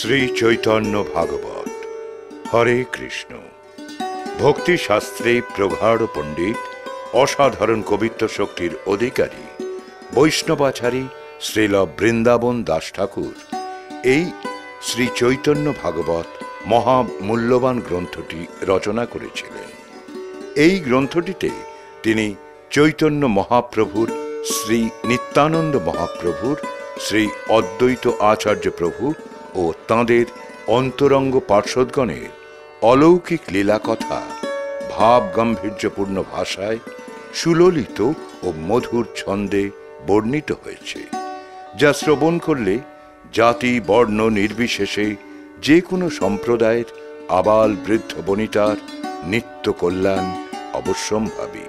শ্রী চৈতন্য ভাগবত। হরে কৃষ্ণ। ভক্তি শাস্ত্রে প্রগাঢ় পণ্ডিত, অসাধারণ কবিত্ব শক্তির অধিকারী, বৈষ্ণবাচারী শ্রীল বৃন্দাবন দাস ঠাকুর। এই শ্রী চৈতন্য ভাগবত মহা মূল্যবান গ্রন্থটি রচনা করেছিলেন। এই গ্রন্থটিতে তিনি চৈতন্য মহাপ্রভুর, শ্রী নিত্যানন্দ মহাপ্রভুর, শ্রী অদ্বৈত আচার্য প্রভু ও তাঁদের অন্তরঙ্গ পার্শ্বদগণের অলৌকিক লীলা কথা ভাব গাম্ভীর্যপূর্ণ ভাষায় সুললিত ও মধুর ছন্দে বর্ণিত হয়েছে, যা শ্রবণ করলে জাতি, বর্ণ নির্বিশেষে যে কোনো সম্প্রদায়ের আবাল বৃদ্ধ বনিতার নিত্য কল্যাণ অবশ্যম্ভাবী।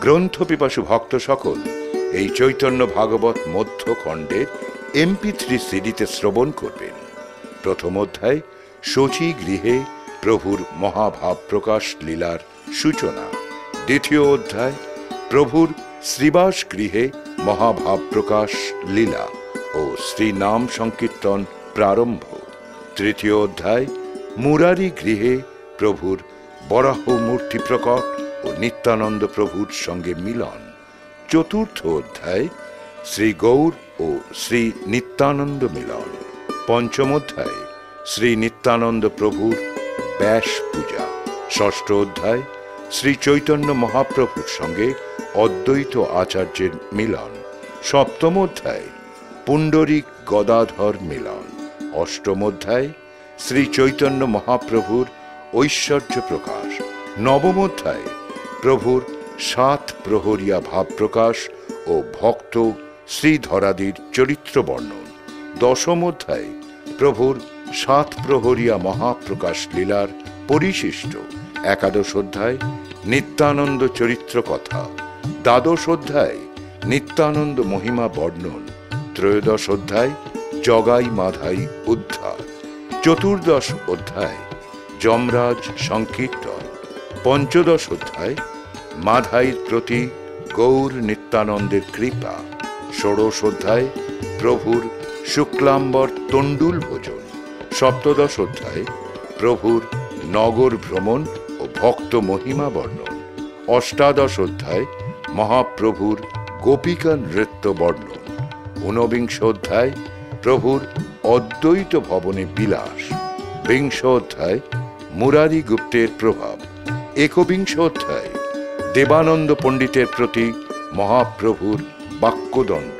গ্রন্থপিপাসু ভক্ত সকল এই চৈতন্য ভাগবত মধ্যখণ্ডের এমপি থ্রি সিডিতে শ্রবণ করবেন। প্রথম অধ্যায়, শচী গৃহে প্রভুর মহাভাব প্রকাশ লীলার সূচনা। দ্বিতীয় অধ্যায়, প্রভুর শ্রীবাস গৃহে মহাভাব প্রকাশ লীলা ও শ্রীনাম সংকীর্তন প্রারম্ভ। তৃতীয় অধ্যায়, মুরারি গৃহে প্রভুর বরাহ মূর্তি প্রকট ও নিত্যানন্দ প্রভুর সঙ্গে মিলন। চতুর্থ অধ্যায়, শ্রী গৌর ও শ্রী নিত্যানন্দ মিলন। পঞ্চম অধ্যায়, শ্রী নিত্যানন্দ প্রভুর ব্যাস পূজা। ষষ্ঠ অধ্যায়, শ্রী চৈতন্য মহাপ্রভুর সঙ্গে অদ্বৈত আচার্যের মিলন। সপ্তম অধ্যায় পুণ্ডরিক গদাধর মিলন। অষ্টম অধ্যায়, শ্রী চৈতন্য মহাপ্রভুর ঐশ্বর্য প্রকাশ। নবম অধ্যায়, প্রভুর সাত প্রহরিয়া ভাব প্রকাশ ও ভক্ত শ্রীধরাদির চরিত্র বর্ণন। দশম অধ্যায় প্রভুর সাত প্রহরিয়া মহাপ্রকাশ লীলার পরিশিষ্ট। একাদশ অধ্যায়, নিত্যানন্দ চরিত্র কথা। দ্বাদশ অধ্যায়, নিত্যানন্দ মহিমা বর্ণন। ত্রয়োদশ অধ্যায়, জগাই মাধাই উদ্ধার। চতুর্দশ অধ্যায়, যমরাজ সংকীর্তন। পঞ্চদশ অধ্যায়, মাধাইর প্রতি গৌর নিত্যানন্দের কৃপা। ষোড়শ অধ্যায়, প্রভুর শুক্লাম্বর তণ্ডুল ভোজন। সপ্তদশ অধ্যায়, প্রভুর নগর ভ্রমণ ও ভক্ত মহিমা বর্ণন। অষ্টাদশ অধ্যায়, মহাপ্রভুর গোপিকা নৃত্য বর্ণন। ঊনবিংশ অধ্যায়, প্রভুর অদ্বৈত ভবনে বিলাস। বিংশ অধ্যায়, মুরারি গুপ্তের প্রভাব। একবিংশ অধ্যায়, দেবানন্দ পণ্ডিতের প্রতি মহাপ্রভুর বাক্যদণ্ড।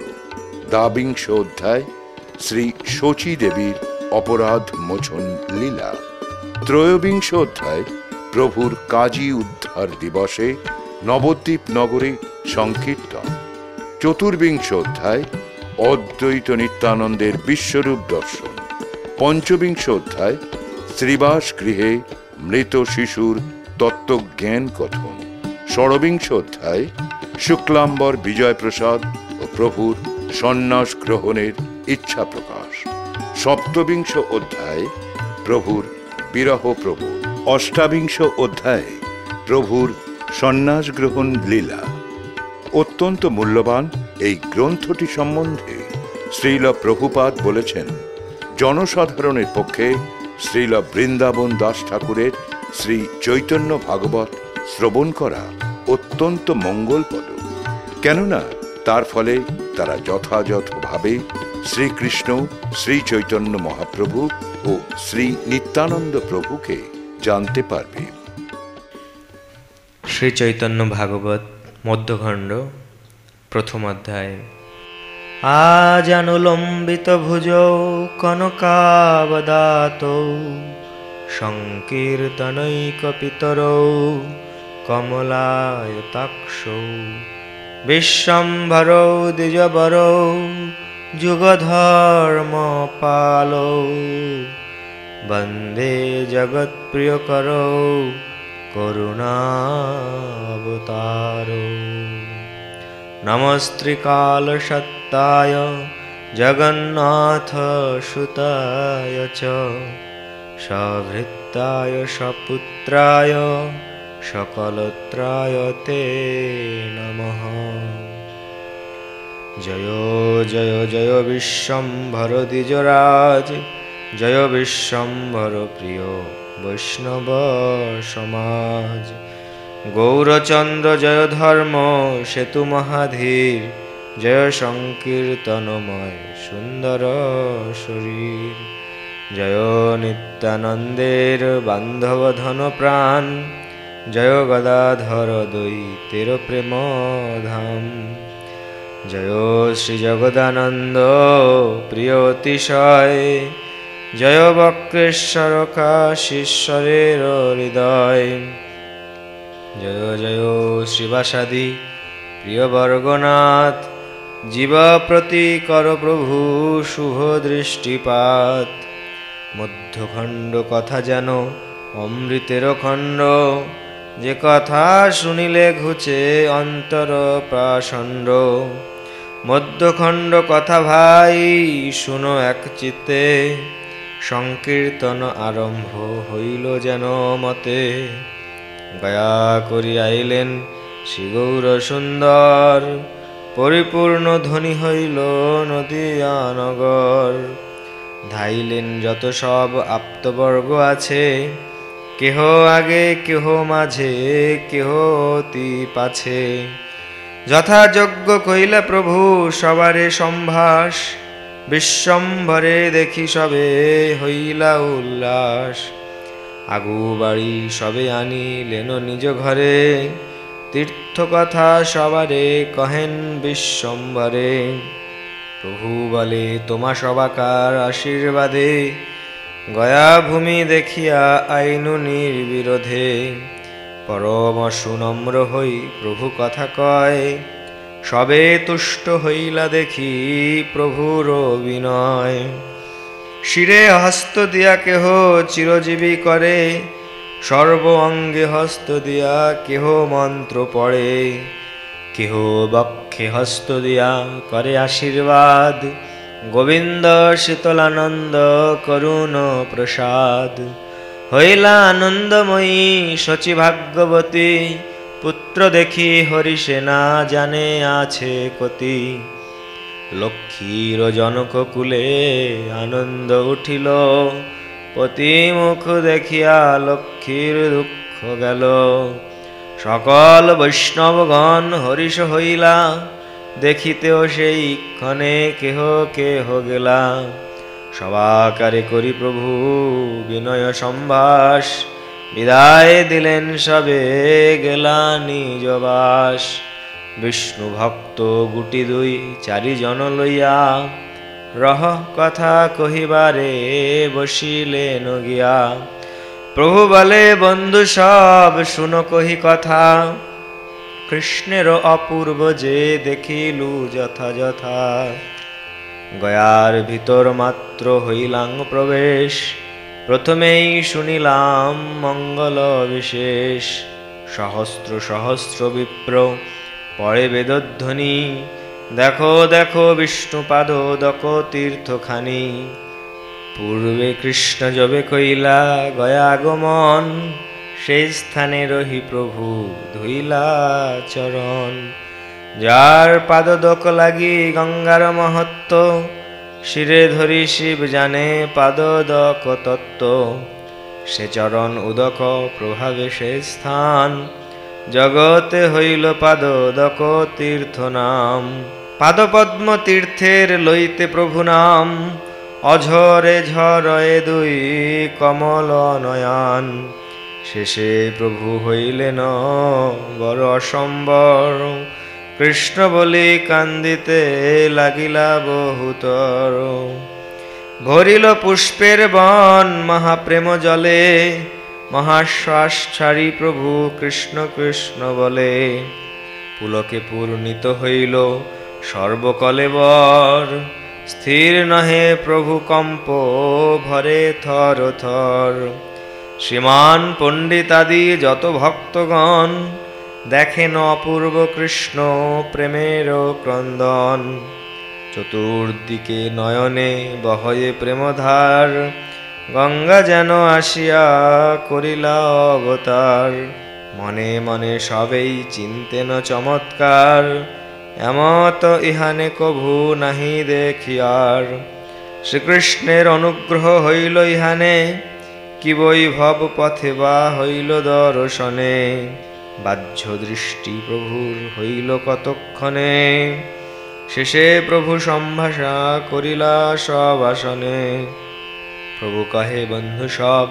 দ্বাবিংশ অধ্যায়, শ্রী শচী দেবীর অপরাধ মোচন লীলা। ত্রয়োবিংশ অধ্যায়, প্রভুর কাজী উদ্ধার দিবসে নবদ্বীপ নগরে সংকীর্তন। চতুর্বিংশ অধ্যায়, অদ্বৈত নিত্যানন্দের বিশ্বরূপ দর্শন। পঞ্চবিংশ অধ্যায়, শ্রীবাস গৃহে মৃত শিশুর তত্ত্বজ্ঞান কথন। ষড়বিংশ অধ্যায় শুক্লাম্বর বিজয় প্রসাদ ও প্রভুর সন্ন্যাস গ্রহণের ইচ্ছা প্রকাশ। সপ্তবিংশ অধ্যায়, প্রভুর বিরহ প্রভু। অষ্টাবিংশ অধ্যায়, প্রভুর সন্ন্যাস গ্রহণ লীলা। অত্যন্ত মূল্যবান এই গ্রন্থটি সম্বন্ধে শ্রীল প্রভুপাদ বলেছেন, জনসাধারণের পক্ষে শ্রীল বৃন্দাবন দাস ঠাকুরের শ্রী চৈতন্য ভাগবত শ্রবণ করা অত্যন্ত মঙ্গলপদ কেননা তার ফলে তারা যথাযথভাবে শ্রীকৃষ্ণ শ্রী চৈতন্য মহাপ্রভু ও শ্রী নিত্যানন্দ প্রভুকে জানতে পারবে। শ্রী চৈতন্য ভাগবত, মধ্যখণ্ড, প্রথম অধ্যায়। আজানুলম্বিত ভুজৌ কনকাবদাতৌ সংকীর্তনৈকপিতরৌ কমলায়তাক্ষৌ। বিশ্বম্ভরৌ দ্বিজবরৌ যুগধর্মপালৌ। বন্দে জগৎপ্রিয়করৌ করুণাবতারো। নমস্ত্রিকালসত্তায় জগন্নাথ সুতায় চ। সভৃত্তায় সপুত্রায় সকলত্রায় তে নমঃ। জয় জয় জয় বিশ্বম্ভর দ্বিজরাজ। জয় বিশ্বম্ভর প্রিয় বৈষ্ণব সমাজ। গৌরচন্দ্র, জয় ধর্ম সেতু মহাধীর। জয় সংকীর্তনময় সুন্দর শরীর। জয় নিত্যানন্দের বান্ধব ধন প্রাণ জয় গদাধর দৈতের প্রেম ধাম। জয় শ্রী জগদানন্দ প্রিয় অতিশয় জয় বক্রেশ্বর কাশীশ্বরের হৃদয়। জয় জয় শিবাসাদি প্রিয় বর্গনাথ জীব প্রতি কর প্রভু শুভ দৃষ্টিপাত। মধ্যখণ্ড কথা যেন অমৃতের খণ্ড। যে কথা শুনিলে ঘুচে অন্তর প্রাসণ্ড। মধ্যখণ্ড কথা ভাই, শুনো এক চিত্তে। সংকীর্তন আরম্ভ হইল যেন মতে। গয়া করি আইলেন শ্রীগৌর সুন্দর। পরিপূর্ণ ধ্বনি হইল নদিয়া নগর। ধাইলেন যত সব আপ্তবর্গ আছে কেহ আগে, কেহ মাঝে, কেহ অতি পাছে। যথাযোগ্য কইলা প্রভু, সবারে সম্ভাস। বিশ্বম্ভরে দেখি সবে হইলা উল্লাস। আগু বাড়ি সবে আনিলেন নিজ ঘরে। তীর্থ কথা সবারে কহেন বিশ্বম্ভরে। প্রভু বলে, তোমা সবাকার আশীর্বাদে গয়া ভূমি দেখিয়া আইনু নির্বিরোধে। পরম সুনম্র হই প্রভু কথা কয়। সবে তুষ্ট হইলা দেখি প্রভুর বিনয় শিরে হস্ত দিয়া কেহ চিরজীবী করে। সর্ব অঙ্গে হস্ত দিয়া কেহ মন্ত্র পড়ে। কেহ বক্ষে হস্ত দিয়া করে আশীর্বাদ। গোবিন্দ শীতলানন্দ করুণ প্রসাদ। হইলা আনন্দময়ী শচী ভাগ্যবতী, পুত্র দেখি হরিসেনা জানে আছে কতি। লক্ষ্মীর জনক কুলে আনন্দ উঠিল পতি মুখ দেখিয়া লক্ষ্মীর দুঃখ গেল। সকল বৈষ্ণবগণ হরিষ হইলা দেখিতেও সেই ক্ষণে কেহ কেহ গেলা সবাকারে করি প্রভু, বিনয় সম্ভাস। বিদায় দিলেন সবে গেলা নিজ বাস। বিষ্ণু ভক্ত গুটি দুই চারিজন লইয়া, রহ কথা কহিবারে বসিলেন গিয়া। প্রভু বলে, বন্ধু, সব শুনো কহি কথা। কৃষ্ণের অপূর্ব যে দেখিলু যথাযথা গয়ার ভিতর মাত্র হইলাং প্রবেশ, প্রথমেই শুনিলাম মঙ্গল বিশেষ সহস্র সহস্র বিপ্র, পরে বেদধ্বনি, দেখো দেখো বিষ্ণুপাদ দক তীর্থখানি। পূর্বে কৃষ্ণ যবে কইলা, গয়াগমন সেই স্থানে রহি প্রভু ধুইলা চরণ। যার পাদদক লাগি গঙ্গার মহত্ব, শিরে ধরি শিব জানে পাদদক তত্ত্ব। সে চরণ উদক প্রভাবে সে স্থান, জগতে হইল পাদদক তীর্থ নাম পাদপদ্ম তীর্থের লইতে প্রভু নাম, অঝরে ঝরয়ে দুই কমল নয়ন। শেষে প্রভু হইলেন বড় অসম্বর। কৃষ্ণ বলি কান্দিতে লাগিলা বহুতর। ভরিল পুষ্পের বন মহাপ্রেম জলে, মহাশ্বাস ছাড়ি প্রভু কৃষ্ণ কৃষ্ণ বলে। পুলকে পূর্ণিত হইল সর্বকলে বর। স্থির নহে প্রভু কম্প ভরে থর থর। শ্রীমান পণ্ডিতাদি যত ভক্তগণ, দেখেন অপূর্ব কৃষ্ণ প্রেমের ক্রন্দন। চতুর্দিকে নয়নে বহয়ে প্রেমধার, গঙ্গা যেন আসিয়া করিলা অবতার। মনে মনে সবেই চিন্তেন চমৎকার, এমত ইহানে কভু নাহি দেখিয়ার। শ্রীকৃষ্ণের অনুগ্রহ হইল ইহানে কি বৈভব পথে বা হইল দর্শনে। বাহ্য দৃষ্টি প্রভুর হইল কতক্ষণে? শেষে প্রভু সম্ভাষা করিলা সব আসনে। প্রভু কহে, বন্ধু সব,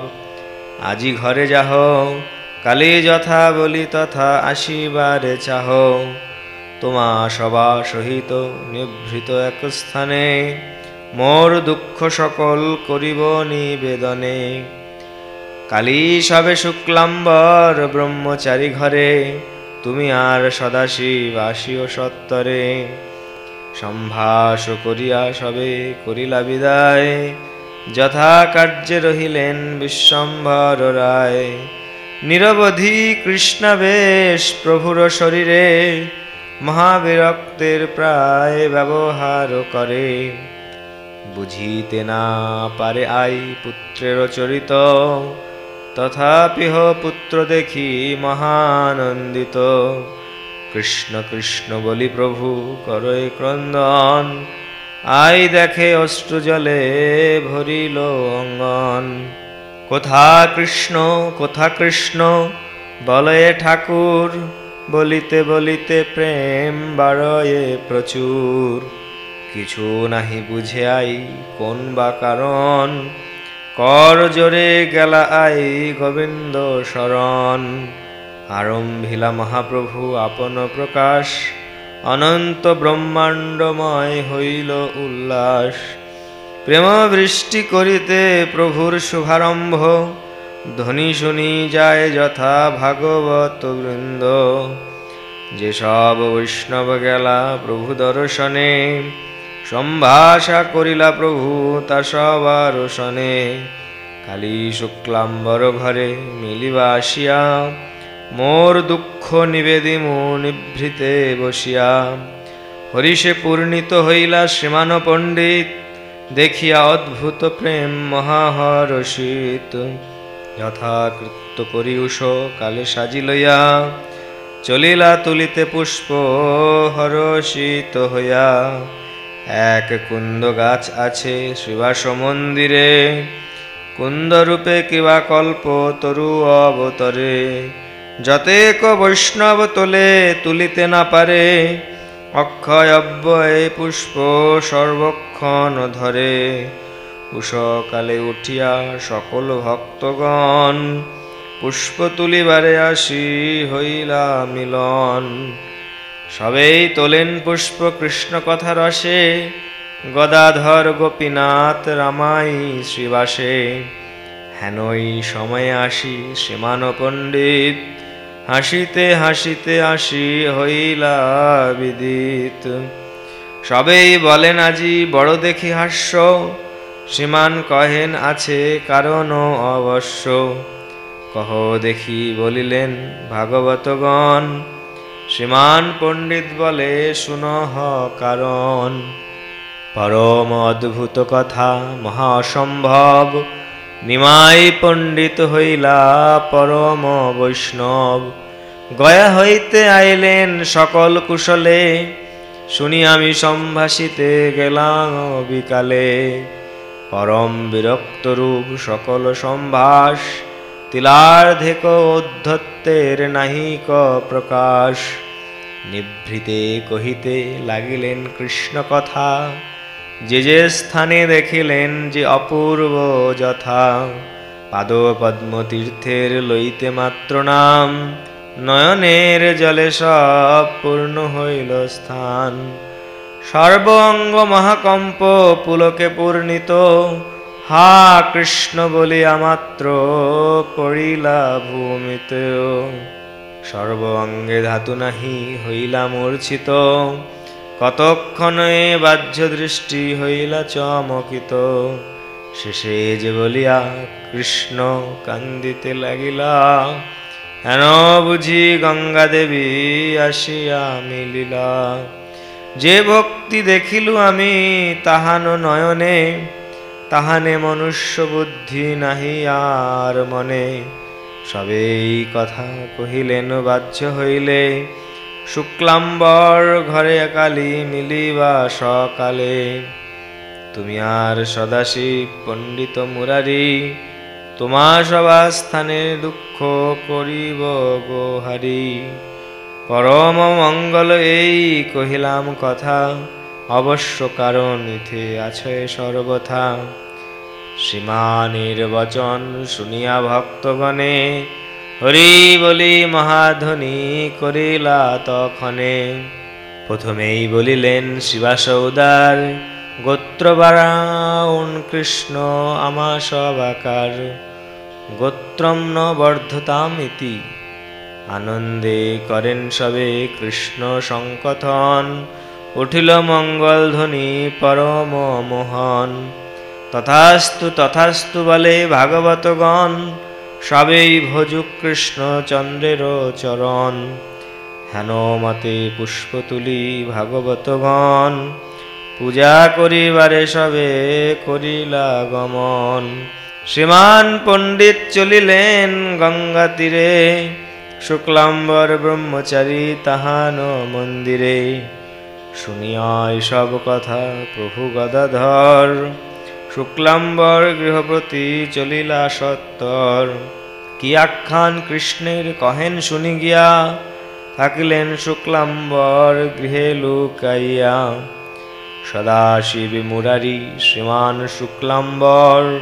আজি ঘরে যাহ। কালি যথা বলি তথা আসিবারে চাহ। তোমা সবা সহিত নিভৃত এক স্থানে। মোর দুঃখ সকল করিব নিবেদনে। কালী সবে শুক্লাম্বর ব্রহ্মচারী ঘরে। তুমি আর সদাশিব আসিও সত্তরে। সম্ভাষ করিয়া সবে করিলা বিদায়। যথা কার্যে রহিলেন বিশ্বম্ভর রায়। নিরবধি কৃষ্ণবেশ প্রভুর শরীরে। মহাবিরক্তের প্রায় ব্যবহার করে। বুঝিতে না পারে আই পুত্রের চরিত। তথাপিহ পুত্র দেখি মহানন্দিত। কৃষ্ণ কৃষ্ণ বলি প্রভু করয় ক্রন্দন। আই দেখে অশ্রু জলে ভরিল অঙ্গন। কোথা কৃষ্ণ কোথা কৃষ্ণ? বলয়ে ঠাকুর, বলিতে বলিতে প্রেম বাড়য়ে প্রচুর। কিছু নাহি বুঝে আই কোন বা কারণ। কর জোরে গেলা আই গোবিন্দ শরণ। আরম্ভিলা মহাপ্রভু আপন প্রকাশ। অনন্ত ব্রহ্মাণ্ডময় হইল উল্লাস। প্রেম বৃষ্টি করিতে প্রভুর শুভারম্ভ। ধ্বনি শুনি যায় যথা ভাগবত বৃন্দ। যেসব বৈষ্ণব গেলা প্রভু দর্শনে। সম্ভাষা করিলা প্রভু তা সবার শনে কালী শুক্লাম্বর ঘরে মিলিবা আসিয়া, মোর দুঃখ নিবেদিমু নিভৃতে বসিয়া। হরিষে পূর্ণিত হইলা শ্রীমান পণ্ডিত, দেখিয়া অদ্ভুত প্রেম মহাহরষিত যথাকৃত্য করি উষ কালে সাজি লইয়া, চলিলা তুলিতে পুষ্প হরষিত হইয়া। এক কুন্দ গাছ আছে শিবাস মন্দিরে। কুন্দরূপে কিবা কল্প তরু অবতরে। যতেক বৈষ্ণব তোলে তুলিতে না পারে অক্ষয় পুষ্প সর্বক্ষণ ধরে। উষকালে উঠিয়া সকল ভক্তগণ, পুষ্প তুলিবারে আসি হইলা মিলন। সবেই তোলেন পুষ্প কৃষ্ণ কথা রসে। গদাধর গোপীনাথ রামাই শ্রীবাসে। হেনই সময়ে আসি শ্রীমান পণ্ডিত। হাসিতে হাসিতে আসি হইলা বিদিত। সবেই বলেন আজি বড় দেখি হাস্য। শ্রীমান কহেন আছে কারণ অবশ্য। কহ দেখি বলিলেন ভাগবতগণ শ্রীমান পণ্ডিত বলে, শুনহ কারণ। পরম অদ্ভুত কথা মহা অসম্ভব নিমাই পণ্ডিত হইলা পরম বৈষ্ণব। গয়া হইতে আইলেন সকল কুশলে। শুনি আমি সম্ভাষিতে গেলাম বিকালে। পরম বিরক্ত রূপ সকল সম্ভাষ। তিলার্ধেক অধ্যত্তের নাহিক প্রকাশ। নিভৃতে কহিতে লাগিলেন কৃষ্ণ কথা যে যে স্থানে দেখিলেন যে অপূর্ব যথা পাদ পদ্ম তীর্থের লইতে মাত্র নাম, নয়নের জলে সব পূর্ণ হইল স্থান। সর্ব অঙ্গ মহাকম্প পুলকে পূর্ণিত হা কৃষ্ণ বলিয়া মাত্র পড়িলা ভূমিতে। সর্ব অঙ্গে ধাতু নাহি হইলা মূর্ছিত। কতক্ষণে বাহ্য দৃষ্টি হইলা চমকিত। শেষে যে বলিয়া, কৃষ্ণ, কান্দিতে লাগিলা। হেন বুঝি গঙ্গা দেবী আসিয়া মিলিলা। যে ভক্তি দেখিলু আমি, তাহান নয়নে তাহানে মনুষ্য বুদ্ধি নাহি আর মনে। সবেই কথা কহিলেন, বাহ্য হইলে শুক্লাম্বর ঘরে কালি মিলিবা সকালে। তুমি আর সদাশিব পণ্ডিত মুরারি, তোমা সবাস্থানে দুঃখ করিব গোহারি। পরম মঙ্গল এই কহিলাম কথা। অবশ্য কারণ ইথে আছে সর্বথা। শ্রীমানের বচন শুনিয়া ভক্তগণে, হরি বলি মহাধ্বনি করিলা তখনে। প্রথমেই বলিলেন, শিবাসৌদার, গোত্রবারাউন কৃষ্ণ আমা সবাকার গোত্রম ন বর্ধতাম ইতি। আনন্দে করেন সবে কৃষ্ণ সংকথন। উঠিল মঙ্গল ধ্বনি পরম মোহন। তথাস্তু তথাস্তু বলে ভাগবতগণ, সবেই ভজুক কৃষ্ণ চন্দ্রের চরণ। হেন মতে পুষ্প তুলি ভাগবতগণ, পূজা করিবারে সবে করিলা গমন। শ্রীমান পণ্ডিত চলিলেন গঙ্গা তীরে, শুক্লাম্বর ব্রহ্মচারী তাহান মন্দিরে। শুনিয়া সব কথা, প্রভু গদাধর। শুক্লাম্বর গৃহপতি চলিলা সত্তর। কি আখ্যান কৃষ্ণের, কহেন শুনি গিয়া। থাকিলেন শুক্লাম্বর গৃহে লুকাইয়া। সদাশিব মুরারি শ্রীমান শুক্লাম্বর,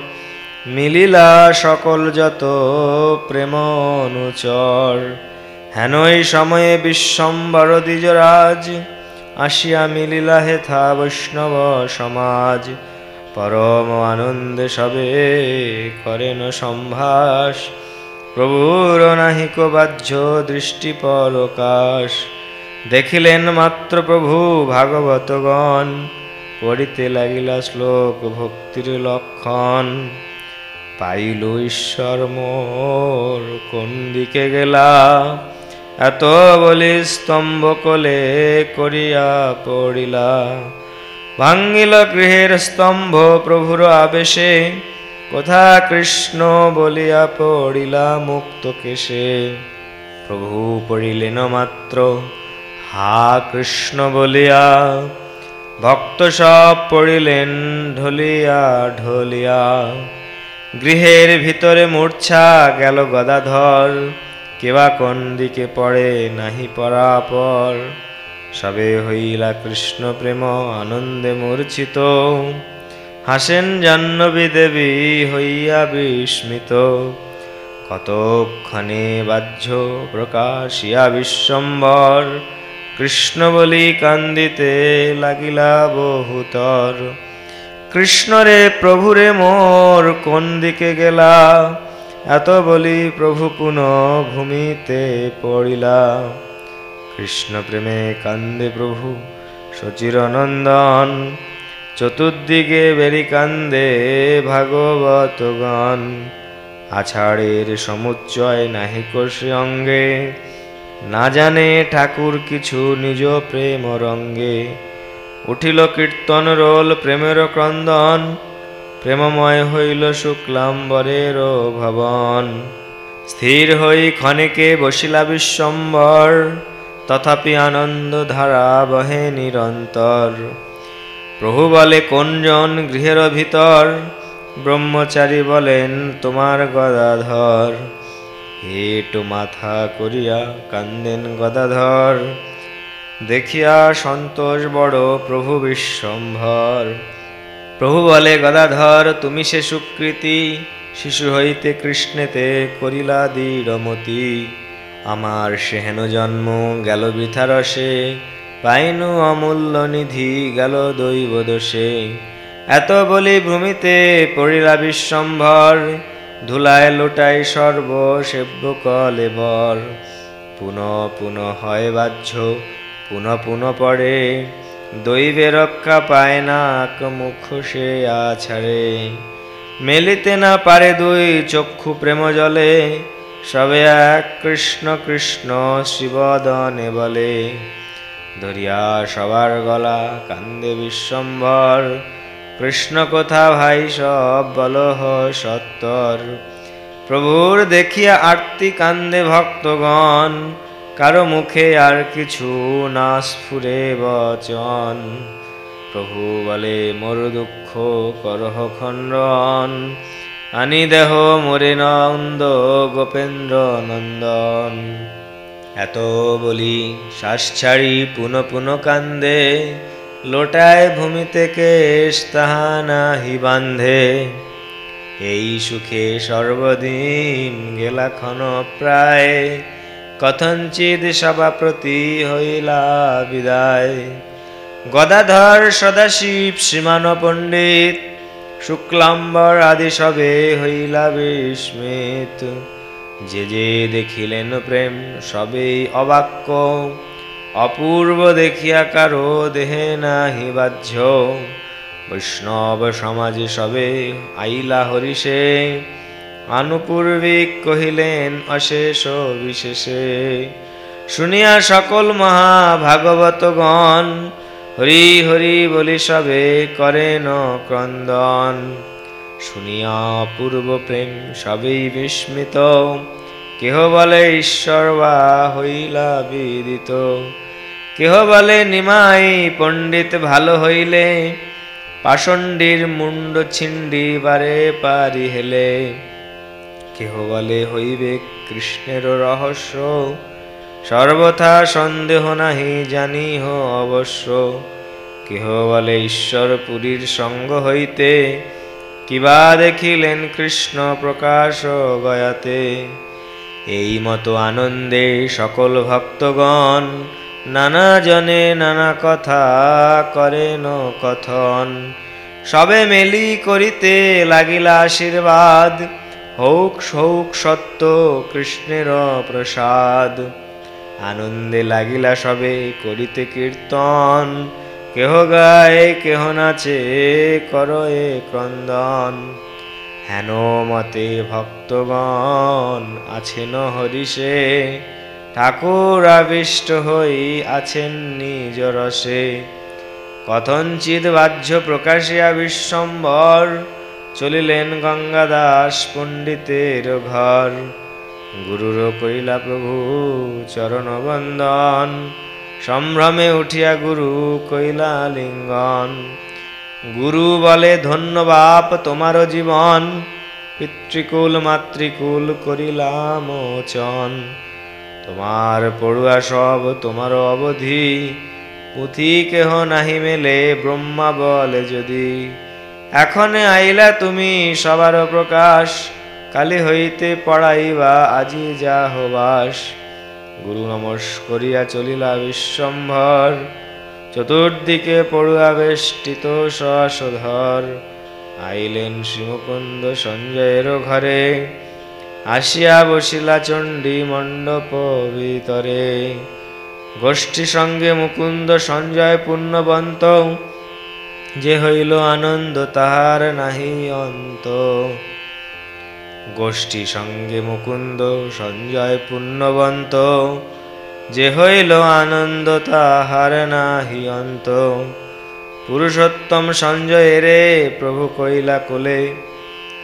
মিলিলা সকল যত প্রেম অনুচর হেনই সময়ে বিশ্বম্বর দ্বিজরাজ আসিয়া মিলিলা হেথা বৈষ্ণব সমাজ। পরম আনন্দে সবে করেন সম্ভাস প্রভুর নাহিক বাহ্য দৃষ্টি পরকাশ দেখিলেন মাত্র প্রভু ভাগবতগণ, পড়িতে লাগিলা শ্লোক ভক্তির লক্ষণ। পাইল ঈশ্বর মোর কোন দিকে গেলা? এত বলি স্তম্ভ কোলে করিয়া পড়িলা। ভাঙ্গিল গৃহের স্তম্ভ প্রভুর আবেশে, কোথা কৃষ্ণ বলিয়া পড়িলা মুক্ত কেশে। প্রভু পড়িলেন মাত্র, হা কৃষ্ণ বলিয়া। ভক্ত সব পড়িলেন ঢলিয়া ঢলিয়া। গৃহের ভিতরে মূর্ছা গেল গদাধর। কেবা কোন দিকে পড়ে নাহি পরাপর? সবে হইলা কৃষ্ণ প্রেম আনন্দে মূর্ছিত। হাসেন জাহ্নবী দেবী হইয়া বিস্মিত। কতক্ষণে বাহ্য প্রকাশিয়া বিশ্বম্বর? কৃষ্ণ বলি কান্দিতে লাগিলা বহুতর। কৃষ্ণরে প্রভুরে মোর কোন দিকে গেলা? এত বলি প্রভু পুন ভূমিতে পড়িলা কৃষ্ণ প্রেমে কান্দে প্রভু সচির নন্দন চতুর্দিকে বেরি কান্দে ভাগবতগণ। আছাড়ের সমুচ্চয় নাহিক সে অঙ্গে, না জানে ঠাকুর কিছু নিজ প্রেম রঙ্গে। উঠিল কীর্তন রোল প্রেমের ক্রন্দন প্রেমময় হইল শুক্লাম্বরের ভবন। স্থির হই ক্ষণিকে বসিলা বিশ্বম্বর, তথাপি আনন্দ ধারা বহে নিরন্তর। প্রভু বলে, কোনজন গৃহের ভিতর? ব্রহ্মচারী বলেন, তোমার গদাধর। হেটু মাথা করিয়া কান্দেন গদাধর। দেখিয়া সন্তোষ বড় প্রভু বিশ্বম্ভর। প্রভু বলে, গদাধর, তুমি সে সুকৃতি, শিশু হইতে কৃষ্ণেতে করিলা দৃঢ়মতি। আমার সেহেন জন্ম, গেল বৃথা রসে পাইনু অমূল্য নিধি, গেল দৈব দোষে। এত বলি ভূমিতে পড়িলা বিশ্বম্ভর, ধুলায় লোটাই সর্ব সেব্য কলেবর পুন পুন হয় বাহ্য, পুন পুন পড়ে। দৈবে রক্ষা পায় না মুখ সে আছাড়ে। মেলিতে না পারে দুই চক্ষু প্রেম জলে সবে এক কৃষ্ণ কৃষ্ণ শিবদনে বলে। ধরিয়া সবার গলা কান্দে বিশ্বম্ভর, কৃষ্ণ কথা ভাই সব বলহ সত্তর। প্রভুর দেখিয়া আরতি কান্দে ভক্তগণ কারও মুখে আর কিছু না স্ফুরে বচন। প্রভু বলে, মোর দুঃখ করহ খণ্ডন। আনি দেহ মোরে নন্দ গোপেন্দ্র নন্দন। এত বলি শ্বাস ছাড়ি পুন পুন কান্দে, লোটায় ভূমিতে কেশ তাহা নাহি বান্ধে। এই সুখে সর্বদিন গেলাখন প্রায় কথঞ্চিত সভাপ্রতি হইলা বিদায়। গদাধর সদাশিব শ্রীমান পণ্ডিত, শুক্লাম্বর আদি সবে হইলা বিস্মিত। যে যে দেখিলেন প্রেম, সবেই অবাক্য। অপূর্ব দেখিয়া কারও দেহে নাহি বাহ্য। বৈষ্ণব সমাজে সবে আইলা হরিষে। আনুপূর্বিক কহিলেন, অশেষ বিশেষে শুনিয়া সকল মহা ভাগবতগণ হরি হরি বলি সবে করেন ক্রন্দন। শুনিয়া পূর্ব প্রেম সবেই বিস্মিত। কেহ বলে, ঈশ্বর বা হইলা বিদিত কেহ বলে, নিমাই পণ্ডিত ভালো হইলে পাষণ্ডীর মুন্ড ছিন্ডি বারে পারি হেলে। কেহ বলে হইবে কৃষ্ণের রহস্য? সর্বথা সন্দেহ নাহি, জানিহ অবশ্য। কেহ বলে ঈশ্বর পুরীর সঙ্গ হইতে? কিবা দেখিলেন কৃষ্ণ প্রকাশ গয়াতে? এই মতো আনন্দে সকল ভক্তগণ নানা জনে নানা কথা করেন কথন। সবে মেলি করিতে লাগিলা আশীর্বাদ। হৌক সৌক সত্য, কৃষ্ণের প্রসাদ আনন্দে লাগিলা সবে করিতে কীর্তন। কেহ গায়ে, কেহ নাচে কর এ ক্রন্দন। হেন মতে ভক্তগণ আছেন হরিষে। ঠাকুর আবিষ্ট হই আছেন নিজ রসে। কথঞ্চিত বাহ্য প্রকাশিয়া বিশ্বম্বর চলিলেন গঙ্গাদাস পণ্ডিতের ঘর। গুরুর কইলা প্রভু চরণ বন্দন সম্ভ্রমে উঠিয়া গুরু কইলা লিঙ্গন গুরু বলে, ধন্যবাপ তোমার জীবন, পিতৃকুল মাতৃকুল করিলাম মোচন তোমার পড়ুয়া সব তোমার অবধি, পুঁথি কেহ নাহি মেলে ব্রহ্মা বলে যদি। এখনে আইলা তুমি সবার প্রকাশ, কালি হইতে পড়াইবা আজি যা হবাস। গুরু নমস করিয়া চলিলা বিশ্বম্ভর, চতুর্দিকে পড়ুয়া বেষ্টিত সশধর। আইলেন শ্রীমুকুন্দ সঞ্জয়ের ঘরে, আসিয়া বসিলা চণ্ডী মণ্ডপ ভিতরে। গোষ্ঠী সঙ্গে মুকুন্দ সঞ্জয় পুণ্যবন্ত যে হইল আনন্দ তাহার নাহি অন্ত। গোষ্ঠী সঙ্গে মুকুন্দ সঞ্জয় পুণ্যবন্ত যে হইল আনন্দ তাহার নাহি অন্ত। পুরুষোত্তম সঞ্জয় রে প্রভু কইলা কোলে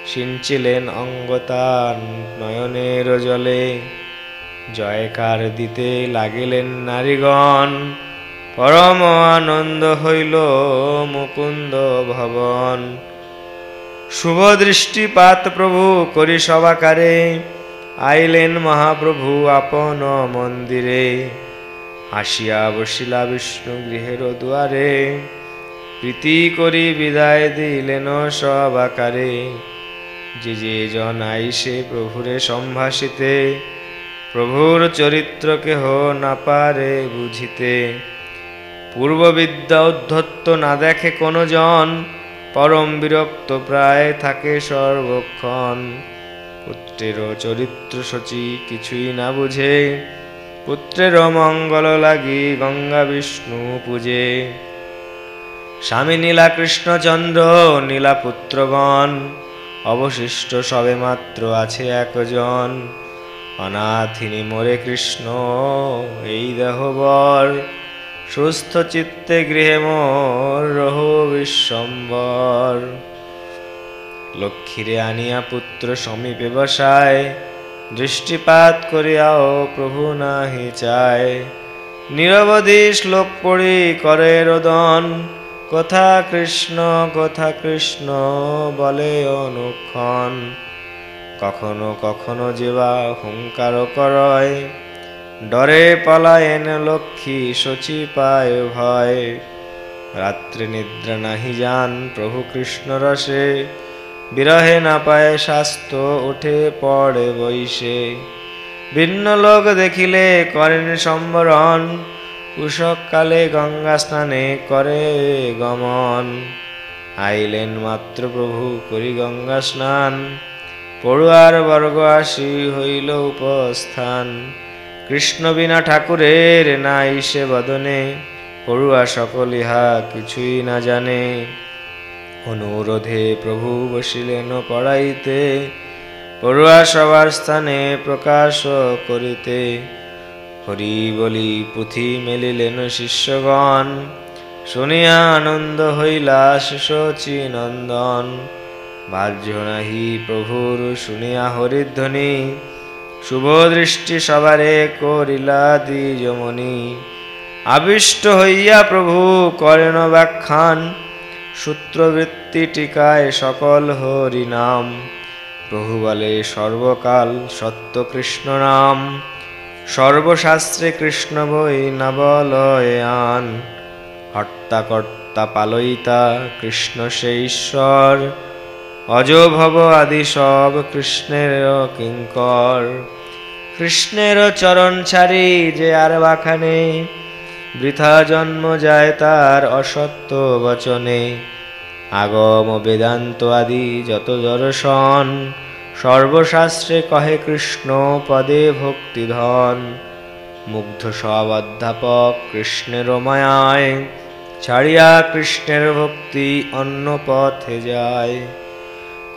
সিঞ্চিলেন অঙ্গতান নয়নের জলে। জয়কার দিতে লাগিলেন নারীগণ। পরম আনন্দ হইল মুকুন্দ ভবন। শুভ দৃষ্টিপাত প্রভু করি সবাকারে, আইলেন মহাপ্রভু আপন মন্দিরে। আসিয়া বসিলা বিষ্ণু গৃহের দুয়ারে, প্রীতি করি বিদায় দিলেন সব আকারে যে যে জন আইসে প্রভুরে সম্ভাষিতে, প্রভুর চরিত্র কেহ না পারে বুঝিতে। পূর্ববিদ্যা উদ্ধত্ত না দেখে কোনো জন পরম বিরক্ত প্রায় থাকে সর্বক্ষণ। পুত্রের চরিত্র সচি কিছুই না বুঝে পুত্রের মঙ্গল লাগি গঙ্গা বিষ্ণু পূজে। স্বামী নীলা কৃষ্ণচন্দ্র, নীলা পুত্রগণ, অবশিষ্ট সবে মাত্র আছে একজন। অনাথিনী মোরে কৃষ্ণ, এই দেহবর সুস্থ চিত্তে গৃহে মোর রহ বিশ্বম্বর। লক্ষ্মীরে আনিয়া পুত্র সমীপে বসায়, দৃষ্টিপাত করিয়াও প্রভু নাহি চায়। নিরবধি শ্লোক পড়ি করে রোদন, কথা কৃষ্ণ কথা কৃষ্ণ বলে অনুক্ষণ। কখনো কখনো যেবা হুঙ্কার করয় ডরে পলায়েন লক্ষ্মী শচী পায় ভয়। রাত্রি নিদ্রা নাহি যান প্রভু কৃষ্ণ রসে। বিরহে না পায় স্বাস্থ্য উঠে পড়ে বৈশে। ভিন্ন লোক দেখিলে করেন সম্বরণ। উষককালে গঙ্গা স্নানে করে গমন। আইলেন মাত্র প্রভু করি গঙ্গা স্নান। পড়ুয়ার বর্গ আসি হইল উপস্থান। কৃষ্ণ বিনা ঠাকুরের নাই সে বদনে, পড়ুয়া সকল ইহা কিছুই না জানে। অনুরোধে প্রভু বসিলেন পড়াইতে, পড়ুয়া সবার স্থানে প্রকাশ করিতে। হরি বলি পুঁথি মেলিলেন শিষ্যগণ, শুনিয়া আনন্দ হইলা শশী নন্দন। বাহ্য নাহি প্রভুর, শুনিয়া হরিধ্বনি শুভ দৃষ্টি সবারে করিলা দ্বিজমণি। আবিষ্ট হইয়া প্রভু করেন ব্যাখ্যান, সূত্রবৃত্তি টিকায় সকল হরি নাম। প্রভু বলে, সর্বকাল সত্য কৃষ্ণ নাম, সর্বশাস্ত্রে কৃষ্ণ বই না আন। হর্তা কর্তা পালয়িতা কৃষ্ণ সে ঈশ্বর। অজভব আদি সব কৃষ্ণের কিঙ্কর। কৃষ্ণের চরণ ছাড়ি যে আর বাখানে। বৃথা জন্ম যায় তার অসত্য বচনে। আগম বেদান্ত আদি যত দর্শন, সর্বশাস্ত্রে কহে কৃষ্ণ পদে ভক্তিধন। মুগ্ধ সব অধ্যাপক কৃষ্ণের মায়ায়, ছাড়িয়া কৃষ্ণের ভক্তি অন্য পথে যায়।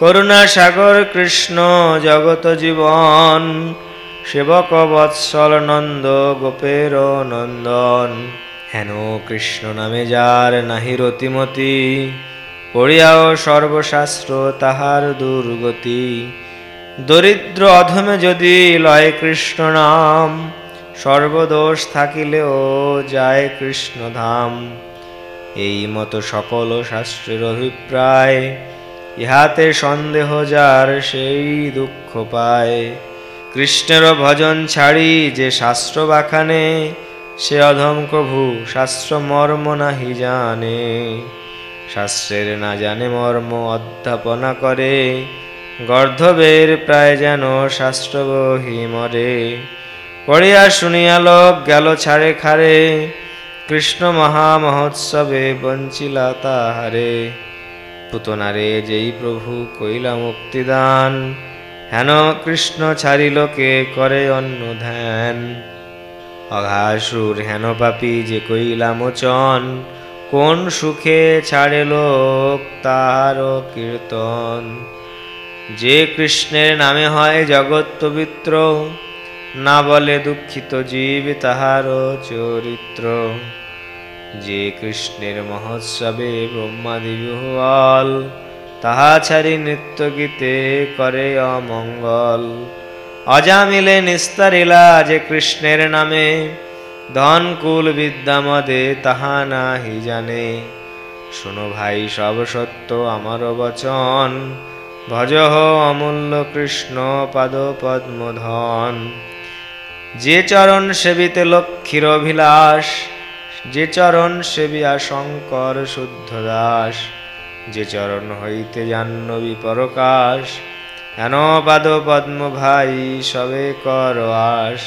করুণা সাগর কৃষ্ণ জগত জীবন, সেবক বৎসল নন্দ গোপের নন্দন। হেন কৃষ্ণ নামে যার নাহি রতিমতি, পড়িয়াও সর্বশাস্ত্র তাহার দুর্গতি। দরিদ্র অধমে যদি লয় কৃষ্ণ নাম, সর্বদোষ থাকিলেও যায় কৃষ্ণ ধাম। এই মতো সকল শাস্ত্রের অভিপ্রায় ইহাতে সন্দেহ যার সেই দুঃখ পায়। কৃষ্ণের ভজন ছাড়ি যে শাস্ত্র বাখানে, সে অধম কভু শাস্ত্র মর্ম নাহি জানে। শাস্ত্রের না জানে মর্ম অধ্যাপনা করে, গর্ধবের প্রায় যেন শাস্ত্র বহি মরে। পড়িয়া শুনিয়া লোক গেল ছাড়ে খারে কৃষ্ণ মহামহোৎসবে বঞ্চিলা তাহারে। পুতনারে যেই প্রভু কইলা মুক্তিদান, হেন কৃষ্ণ ছাড়িলকে করে অন্য ধ্যান। অঘাসুর হেন পাপি যে কইলা মোচন, কোন সুখে ছাড়ে লোক তাহার কীর্তন। যে কৃষ্ণের নামে হয় জগৎ পবিত্র, না বলে দুঃখিত জীব তাহার চরিত্র। যে কৃষ্ণের মহোৎসবে ব্রহ্মাদি বিহুয়াল তাহা ছাড়ি নৃত্য গীতে করে অমঙ্গল। অজামিলে নিস্তারিলা যে কৃষ্ণের নামে ধন কুল বিদ্যা মদে তাহা নাহি জানে। শোনো ভাই, সব সত্য আমার বচন। ভজহ অমূল্য কৃষ্ণ পাদ পদ্মধন। যে চরণ সেবিতে লক্ষ্মীর অভিলাষ যে চরণ সেবিয়া শঙ্কর শুদ্ধ দাস, যে চরণ হইতে জাহ্নবী পরকাশ, হেন পাদ পদ্ম ভাই সবে কর আস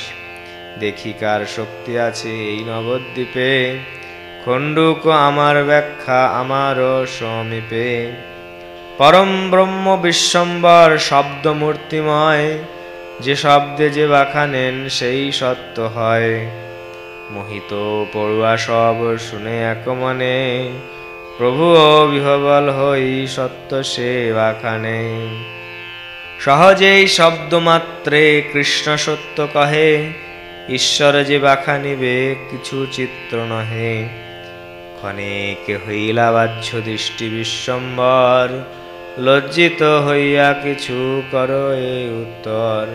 দেখি কার শক্তি আছে এই নবদ্বীপে, খণ্ডুক আমার ব্যাখ্যা আমারও সমীপে। পরম ব্রহ্ম বিশ্বম্বর শব্দ মূর্তিময় যে শব্দে যে বাখানেন সেই সত্য হয়। মোহিত পড়ুয়া সব শুনে এক মনে প্রভু বিহবল হই সত্য সে বাখানে সহজেই শব্দ মাত্রে কৃষ্ণ সত্য কহে, ঈশ্বর যে বাখানিবে কিছু চিত্র নহে। ক্ষণেক হইলা বাহ্য দৃষ্টি বিশ্বম্বর, লজ্জিত হইয়া কিছু কর এ উত্তর।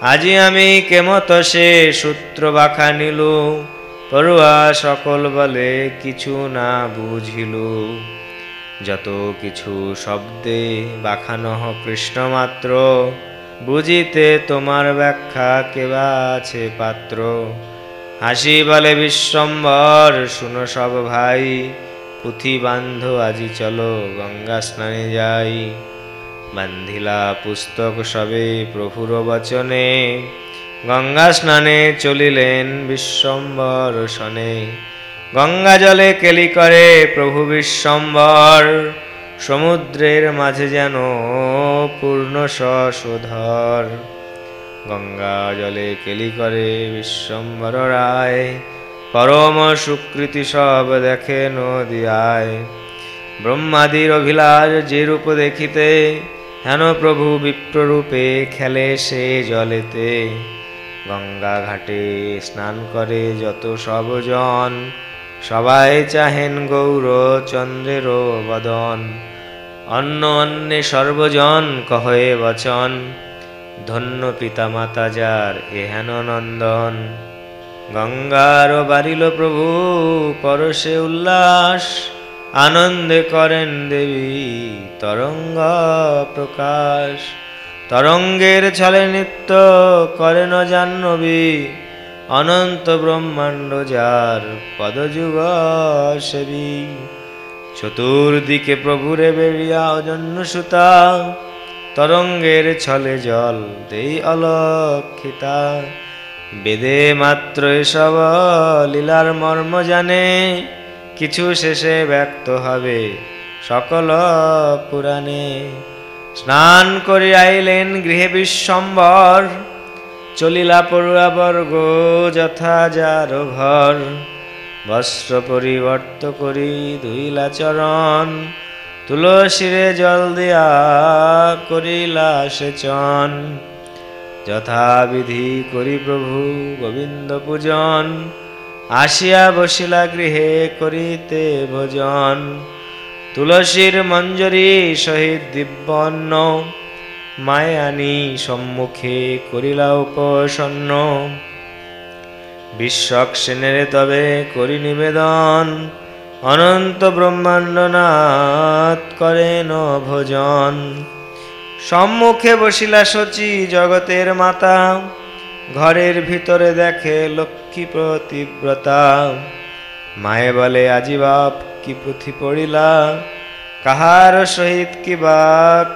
আজি আমি কেমত সে সূত্র বাখানিলু পড়ুয়া সকল বলে কিছু না বুঝিল। যত কিছু শব্দে বাখানো কৃষ্ণ মাত্র, বুঝিতে তোমার ব্যাখ্যা কেবা আছে পাত্র? হাসি বলে বিশ্বম্বর, শুনো সব ভাই পুঁথি বান্ধ আজি চলো, গঙ্গা স্নানে যাই। বান্ধিলা পুস্তক সবে প্রভুর বচনে। গঙ্গা স্নানে চলিলেন বিশ্বম্বর শনে। গঙ্গা জলে কেলি করে প্রভু বিশ্বম্বর। সমুদ্রের মাঝে যেন পূর্ণ সশোধর। গঙ্গা জলে কেলি করে বিশ্বম্বর রায়। পরম সুকৃতি সব দেখে নদিয়ায় ব্রহ্মাদির অভিলাষ যে রূপ দেখিতে হেন প্রভু বিপ্ররূপে খেলে সে জলেতে। গঙ্গা ঘাটে স্নান করে যত সব জন। সবাই চাহেন গৌর চন্দ্রের বদন। অন্য অন্যে সর্বজন কহে বচন। ধন্য পিতা মাতা যার এহেন নন্দন। গঙ্গার বাড়িল প্রভু, পরশে উল্লাস। আনন্দে করেন দেবী তরঙ্গ প্রকাশ। তরঙ্গের ছলে নৃত্য করেন জাহ্নবী অনন্ত ব্রহ্মাণ্ড যার পদযুগ সেবী। চতুর্দিকে প্রভুরে বেরিয়া অজন্য সুতা, তরঙ্গের ছলে জল দেই অলক্ষিতা। বেদে মাত্র এসব লীলার মর্ম জানে কিছু শেষে ব্যক্ত হবে। সকল পুরাণে স্নান করি আইলেন গৃহে বিশ্বম্বর, চলিলা পড়ুয়া বর্গ যথা যার ঘর। বস্ত্র পরিবর্ত করি ধুইলা চরণ, তুলসীরে জল দিয়া করিলা সেচন যথাবিধি করি প্রভু গোবিন্দ পূজন আসিয়া বসিলা গৃহে করিতে ভোজন। তুলসীর মঞ্জরি সহিত দিব্যন্ন, মায়ানি সম্মুখে করিলা উপসন্ন। বিশ্বক সেনের তবে করি নিবেদন, অনন্ত ব্রহ্মাণ্ড নাথ করেন ভোজন। সম্মুখে বসিলা শচী জগতের মাতা, ঘরের ভিতরে দেখে লক্ষ্মী প্রতিব্রতা? মায়ে বলে, আজি বাপ, কি পুঁথি পড়িলা? কাহার সহিত কিবা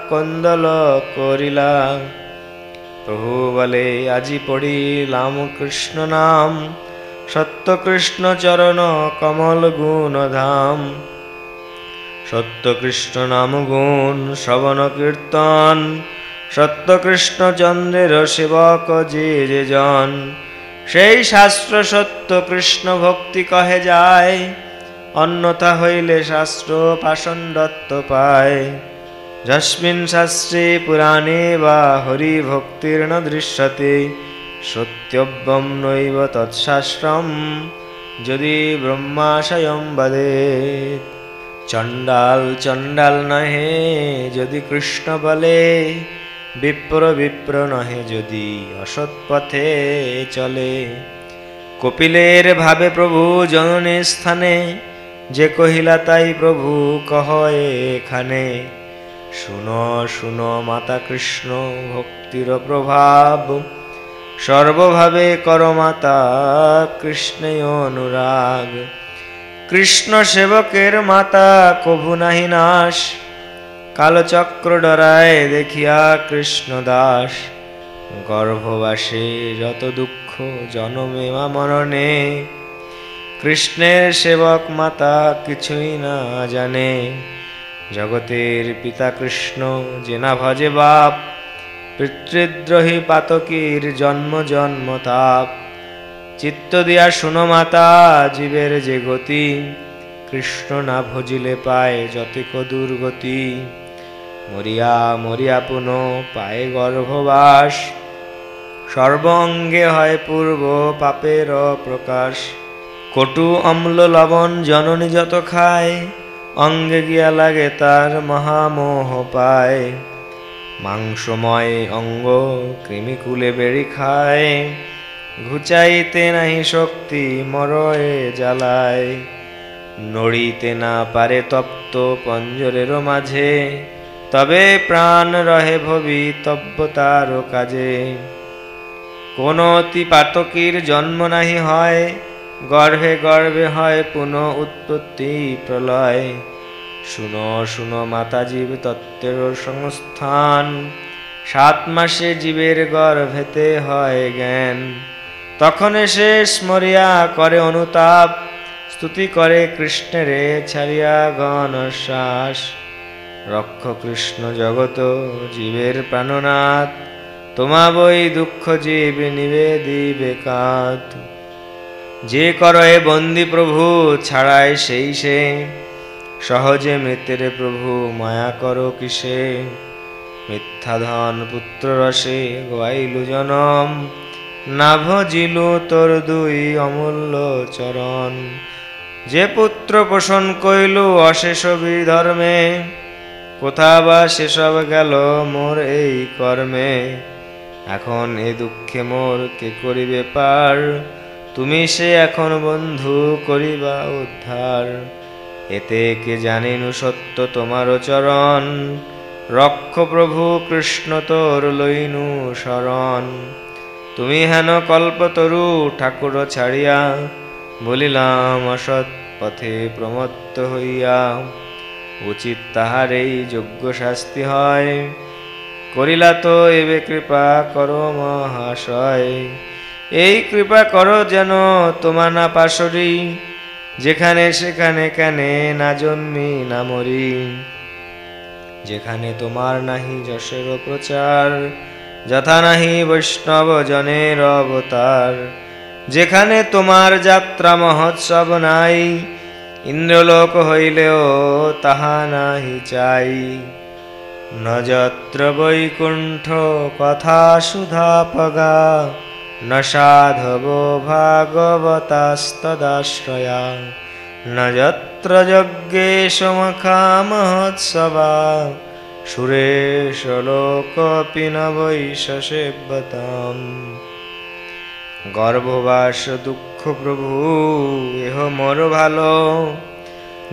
কন্দল করিলা? প্রভু বলে, আজি পড়িলাম কৃষ্ণ নাম সত্য কৃষ্ণ চরণ কমল গুণ ধাম। সত্য কৃষ্ণ নাম গুণ শ্রবণ কীর্তন সত্য কৃষ্ণ চন্দ্রের সেবক যে যে জন। সেই শাস্ত্র সত্য কৃষ্ণ ভক্তি কহে যায়, অন্যথা হইলে শাস্ত্র পাষণ্ডত্ব পায়। যস্মিন শাস্ত্রে পুরাণে বা হরি ভক্তির ন দৃশ্যতে সত্যব্যম নৈব তৎশাস্ত্রম যদি ব্রহ্মাশয়ম বদে। চণ্ডাল চণ্ডাল নহে যদি কৃষ্ণ বলে বিপ্র বিপ্র নহে যদি অসৎ পথে চলে। কপিলের ভাবে প্রভু জননী স্থানে, যে কহিলা তাই প্রভু কহ এখানে। শুন শুন মাতা কৃষ্ণ ভক্তির প্রভাব। সর্বভাবে কর মাতা কৃষ্ণে অনুরাগ। কৃষ্ণ সেবকের মাতা কভু নাহি নাশ। কালচক্র ডরায় দেখিয়া কৃষ্ণ দাস গর্ভবাসে, যত দুঃখ জনমে মরণে, কৃষ্ণের সেবক মাতা কিছুই না জানে। জগতের পিতা কৃষ্ণ যে না ভজে বাপ, পিতৃদ্রোহী পাতকীর জন্ম জন্ম তাপ। চিত্ত দিয়া শুনো মাতা, জীবের যে গতি, কৃষ্ণ না ভজিলে পায় যতিক দুর্গতি। মরিয়া মরিয়া পুন পায়ে গর্ভবাস। সর্বঙ্গে হয় পূর্ব পাপের প্রকাশ। কটু অম্ল লবণ জননী যত খায়, অঙ্গে গিয়া লাগে তার মহামোহ পায়। মাংসময় অঙ্গ কৃমিকুলে বেড়ি খায়, ঘুচাইতে নাহি শক্তি মরয়ে জ্বালায়। নড়িতে না পারে তপ্ত পঞ্জরের মাঝে তবে প্রাণ রহে ভবিতব্য তার কাজে। কোন অতি পাতকীর জন্ম নাহি হয়, গর্ভে গর্ভে হয় পুনঃ উৎপত্তি প্রলয়। শুনো শুনো মাতা জীব তত্ত্বের সংস্থান, সাত মাসে জীবের গর্ভেতে হয় জ্ঞান। তখন সে স্মরিয়া করে অনুতাপ, স্তুতি করে কৃষ্ণেরে ছাড়িয়া গণ শ্বাস রক্ষ কৃষ্ণ জগত জীবের প্রাণনাথ তোমা বই দুঃখ জীব নিবেদিবে কাত যে করয়ে বন্দি প্রভু ছাড়ায় সেই সে। সহজে মৃতের প্রভু, মায়া করো কিসে? মিথ্যা ধন পুত্র রসে গোয়াইলু জনম না ভজিলু তোর দুই অমূল্য চরণ। যে পুত্র পোষণ কইলু অশেষ ধর্মে কোথা বা সেসব গেল মোর এই কর্মে? এখন এ দুঃখে মোর কে করিবে পার? তুমি সে এখন বন্ধু করিবা উদ্ধার। এতে কে জানিনু সত্য তোমারও চরণ? রক্ষ প্রভু কৃষ্ণ তোর লইনু শরণ। তুমি হেন কল্পতরু ঠাকুর ছাড়িয়া, বলিলাম অসৎ পথে প্রমত্ত হইয়া। উচিত তাহার এই যোগ্য শাস্তি হয়। করিলা তো এবে কৃপা করো মহাশয়। এই কৃপা করো যেন তোমা না পাশরি, যেখানে সেখানে কেনে না জন্মি না মরি। যেখানে তোমার নাহি যশের প্রচার, যথা নাহি বৈষ্ণব জনের অবতার। যেখানে তোমার যাত্রা মহোৎসব নাই ইন্দ্রলোক হইলেও তাহা নাহি চাই। ন যত্র বৈকুণ্ঠ কথা সুধা পগা, ন সাধব ভাগবতাস্তদাশ্রয়া। ন যত্র যজ্ঞে সমখা মহোৎসবা, সুরেশ লোকপি ন বৈশেব্যতাম গর্ভবাস দুঃখ প্রভু এহ মোর ভালো।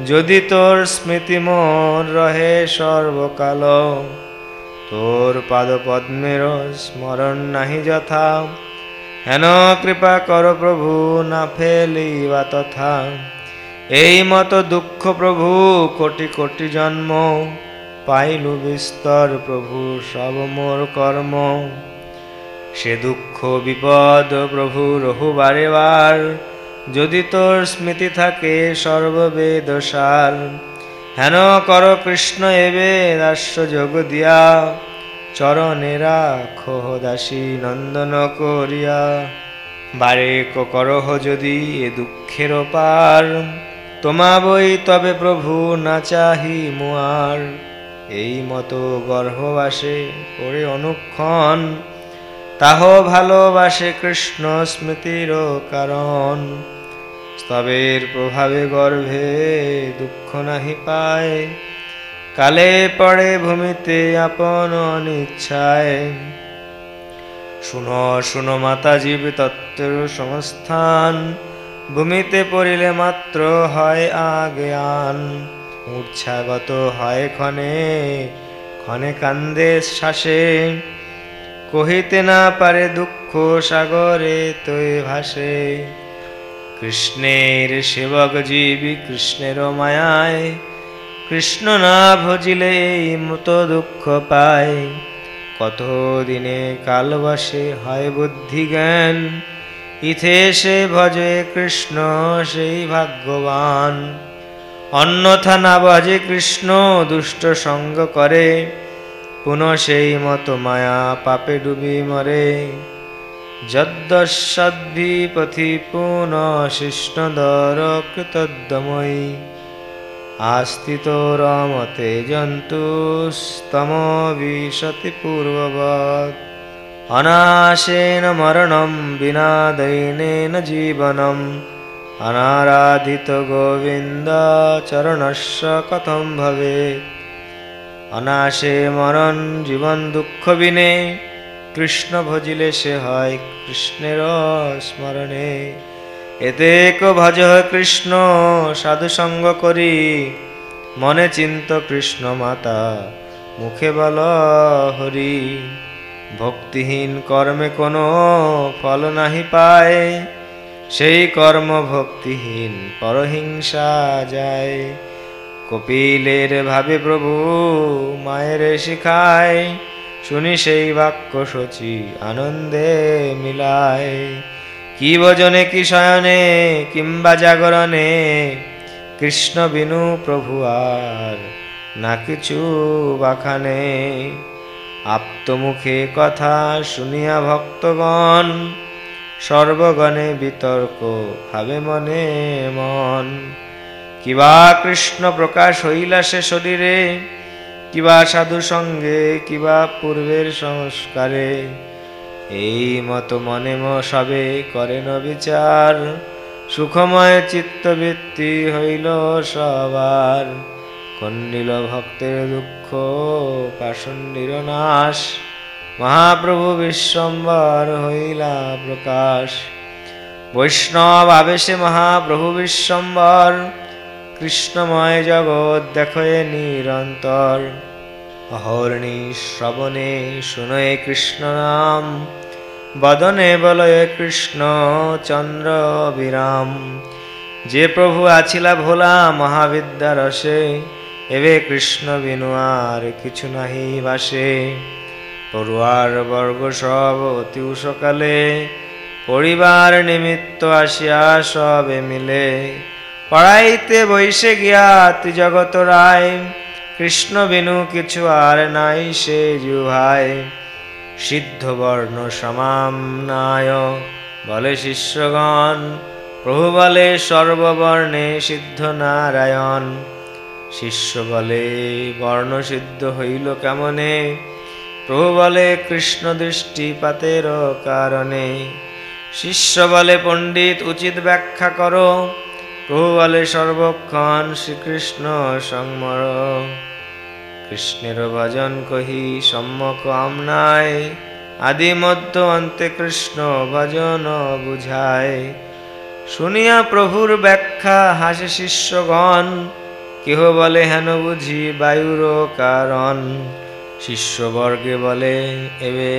যদি তোর স্মৃতি মোর রহে সর্বকাল, তোর পাদ পদ্মের স্মরণ নাহি যথা। হেন কৃপা কর প্রভু, না ফেলিবা তথা। এই মত দুঃখ প্রভু, কোটি কোটি জন্ম, পাইলু বিস্তর প্রভু, সব মোর কর্ম। সে দুঃখ, বিপদ প্রভু রহু বারে। বার যদি তোর স্মৃতি থাকে সর্ববেদ সার হেন কর কৃষ্ণ এবে দাস্য যোগ দিয়া। চরণে রাখো দাসী নন্দন করিয়া। বারে করহ যদি এ দুঃখের পার তোমা বই তবে প্রভু না চাহি মুয়ার। এই মতো গর্ভবাসে করে অনুক্ষণ তাহ ভালোবাসে কৃষ্ণ স্মৃতির কারণ। স্তবের প্রভাবে গর্ভে দুঃখ নাহি পায়। কালে পড়ে ভূমিতে আপন অনিচ্ছায়। শুনো শুনো মাতা জীব তত্ত্বের সংস্থান। ভূমিতে পড়িলে মাত্র হয় আজ্ঞান মূর্ছাগত হয় ক্ষণে ক্ষণে কান্দে শ্বাসে। কহিতে না পারে দুঃখ সাগরে তৈ ভাসে। কৃষ্ণের সেবক জীবী কৃষ্ণের মায়ায়, কৃষ্ণ না ভজিলে মতো দুঃখ পায়। কত দিনে কালবাসে হয় বুদ্ধি জ্ঞান, ইথে সে ভজে কৃষ্ণ সেই ভাগ্যবান। অন্যথা না ভজে কৃষ্ণ দুষ্ট সঙ্গ করে। পুনঃ সেই মতো মায়া পাপে ডুবি মরে। যদ্দশদ্ভি পথি পুনঃ শিষ্ণদর কৃতদ্দময়ী আস্তিত রমতে জন্তুস্তম বিশতি পূর্ববৎ। অনাশেন মরণম বিনা দৈনেন জীবনম। অনারাধিত গোবিন্দ চরণস্য কথম ভবেত অনাশে মরণ জীবন দুঃখ বিনে, কৃষ্ণ ভজিলে সে হয় কৃষ্ণের স্মরণে। এতে ভজ কৃষ্ণ, সাধু সঙ্গ করি, মনে চিন্ত কৃষ্ণ মাতা, মুখে বল হরি। ভক্তিহীন কর্মে কোনো ফল নাহি পায়, সেই কর্ম ভক্তিহীন পরহিংসা যায়। কপিলের ভাবে প্রভু মায়ের শিখায়, শুনি সেই বাক্য সচি আনন্দে মিলায়। কি ভজনে, কি শয়নে, কিংবা জাগরণে, কৃষ্ণ বিনু প্রভু আর না কিছু বাখানে। আপ্তমুখে কথা শুনিয়া ভক্তগণ, সর্বগণে বিতর্ক ভাবে মনে মন। কিবা কৃষ্ণ প্রকাশ হইলা সে শরীরে, কিবা সাধু সঙ্গে, কিবা পূর্বের সংস্কারে। এই মতো মনে সবে করেন বিচার সুখময় চিত্তবৃত্তি হইল সবার। কন্ডিল ভক্তের দুঃখ, পাষণ্ডির নাশ, মহাপ্রভু বিশ্বম্বর হইলা প্রকাশ। বৈষ্ণব আবেশে মহাপ্রভু বিশ্বম্বর কৃষ্ণময় জগৎ দেখয়ে নিরন্তর। অহর্ণি শ্রবণে শুনয়ে কৃষ্ণ নাম, বদনে বলয়ে কৃষ্ণ চন্দ্র বিরাম যে প্রভু আছিলা ভোলা মহাবিদ্যা রসে, এবে কৃষ্ণ বিনু আর কিছু নাহি বাসে। পড়ুয়ার বর্গ সব অতি সকালে পরিবার নিমিত্ত আসিয়া সবে মিলে। পড়াইতে বৈশে গিয়াতি জগত রায়। কৃষ্ণ বিনু কিছু আর নাই সে জুহায়। সিদ্ধ বর্ণ সমামনায় বলে শিষ্যগণ, প্রভু বলে সর্ববর্ণে সিদ্ধ নারায়ণ। শিষ্য বলে, বর্ণ সিদ্ধ হইল কেমনে? প্রভু বলে, কৃষ্ণ দৃষ্টিপাতের কারণে। শিষ্য বলে, পণ্ডিত, উচিত ব্যাখ্যা করো। প্রভু সর্বক্ষণ শ্রীকৃষ্ণ সংমর কৃষ্ণের ভজন কহি, সম্যক আমনায় আদি মধ্য অন্তে কৃষ্ণ ভজন বুঝায়। শুনিয়া প্রভুর ব্যাখ্যা হাসে শিষ্যগণ। কেহ বলে হেন বুঝি বায়ুর কারণ। শিষ্যবর্গে বলে, এবে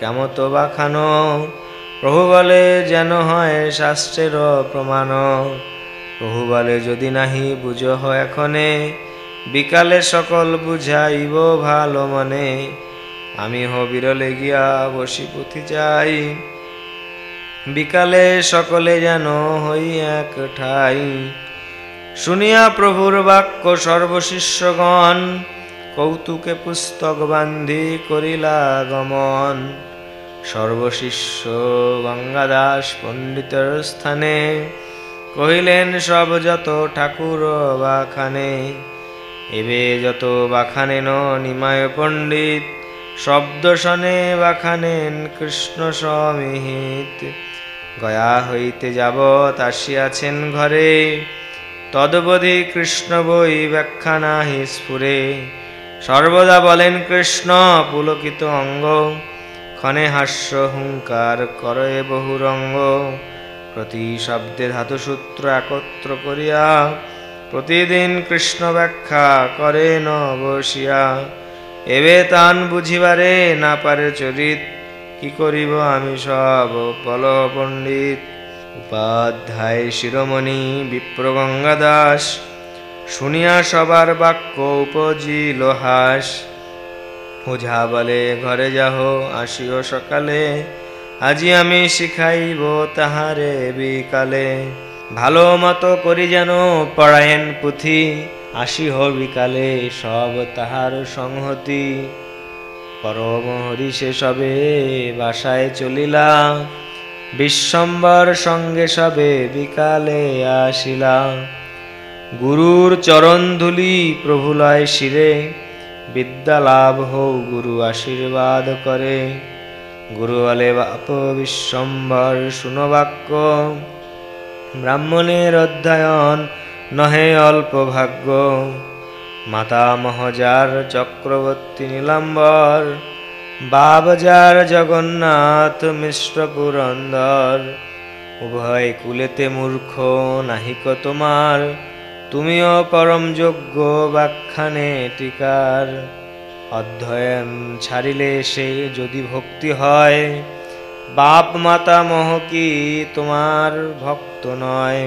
কেমত বাখানো? প্রভু বলে, যেন হয় শাস্ত্রের প্রমাণ। প্রভু বলে যদি নাহি বুঝ এখনে, বিকালে সকল বুঝাইব ভালো মনে। আমি হ বিরলে গিয়া বসি পুঁথি চাই, বিকালে সকলে যেন হই এক ঠাই। শুনিয়া প্রভুর বাক্য সর্বশিষ্যগণ, কৌতুকে পুস্তক বান্ধি করিলা গমন। সর্বশিষ্য গঙ্গাদাস পণ্ডিতের স্থানে কহিলেন, সব যত ঠাকুর বাখানে, এবে যত বাখানে ন নিমায় পণ্ডিত শব্দ শনে বাখানেন কৃষ্ণ সমিহিত। গয়া হইতে যাবৎ আসিয়াছেন ঘরে, তদবধি কৃষ্ণ বই ব্যাখ্যা নাহি স্ফুরে। সর্বদা বলেন, কৃষ্ণ, পুলকিত অঙ্গ, ক্ষণে হাস্য হুঙ্কার করয়ে বহুরঙ্গ। প্রতি শব্দে ধাতুসূত্র একত্র করিয়া প্রতিদিন কৃষ্ণ ব্যাখ্যা করে ন বসিয়া এবে তান বুঝিবারে না পারে চরিত, কি করিব আমি সব বল পণ্ডিত। উপাধ্যায় শিরোমণি বিপ্র গঙ্গা দাস শুনিয়া সবার বাক্য উপজিল হাস। ওঝা বলে ঘরে যাহ, আসিও সকালে। আজি আমি শিখাইব তাহারে বিকালে। ভালো মতো করি যেন পড়ায়েন পুঁথি আসিহ বিকালে সব তাহার সংহতি। পরম হরিষে সবে বাসায় চলিলা বিশ্বম্বর সঙ্গে সবে বিকালে আসিলা গুরুর চরণ ধুলি প্রভুলয় শিরে, বিদ্যা লাভ হৌ গুরু আশীর্বাদ করে। গুরু বলে বাপ বিশ্বম্বর শুনো বাক্য ব্রাহ্মণের অধ্যয়ন নহে অল্প ভাগ্য। মাতা মহজার চক্রবর্তী নীলাম্বর, বাবজার জগন্নাথ মিশ্র পুরন্দর। উভয় কুলেতে মূর্খ নাহিক তোমার, তুমিও পরম যোগ্য ব্যাখ্যানে টিকার। অধ্যয়ন ছাড়িলে সে যদি ভক্তি হয়, বাপ মাতা মহ কি তোমার ভক্ত নয়?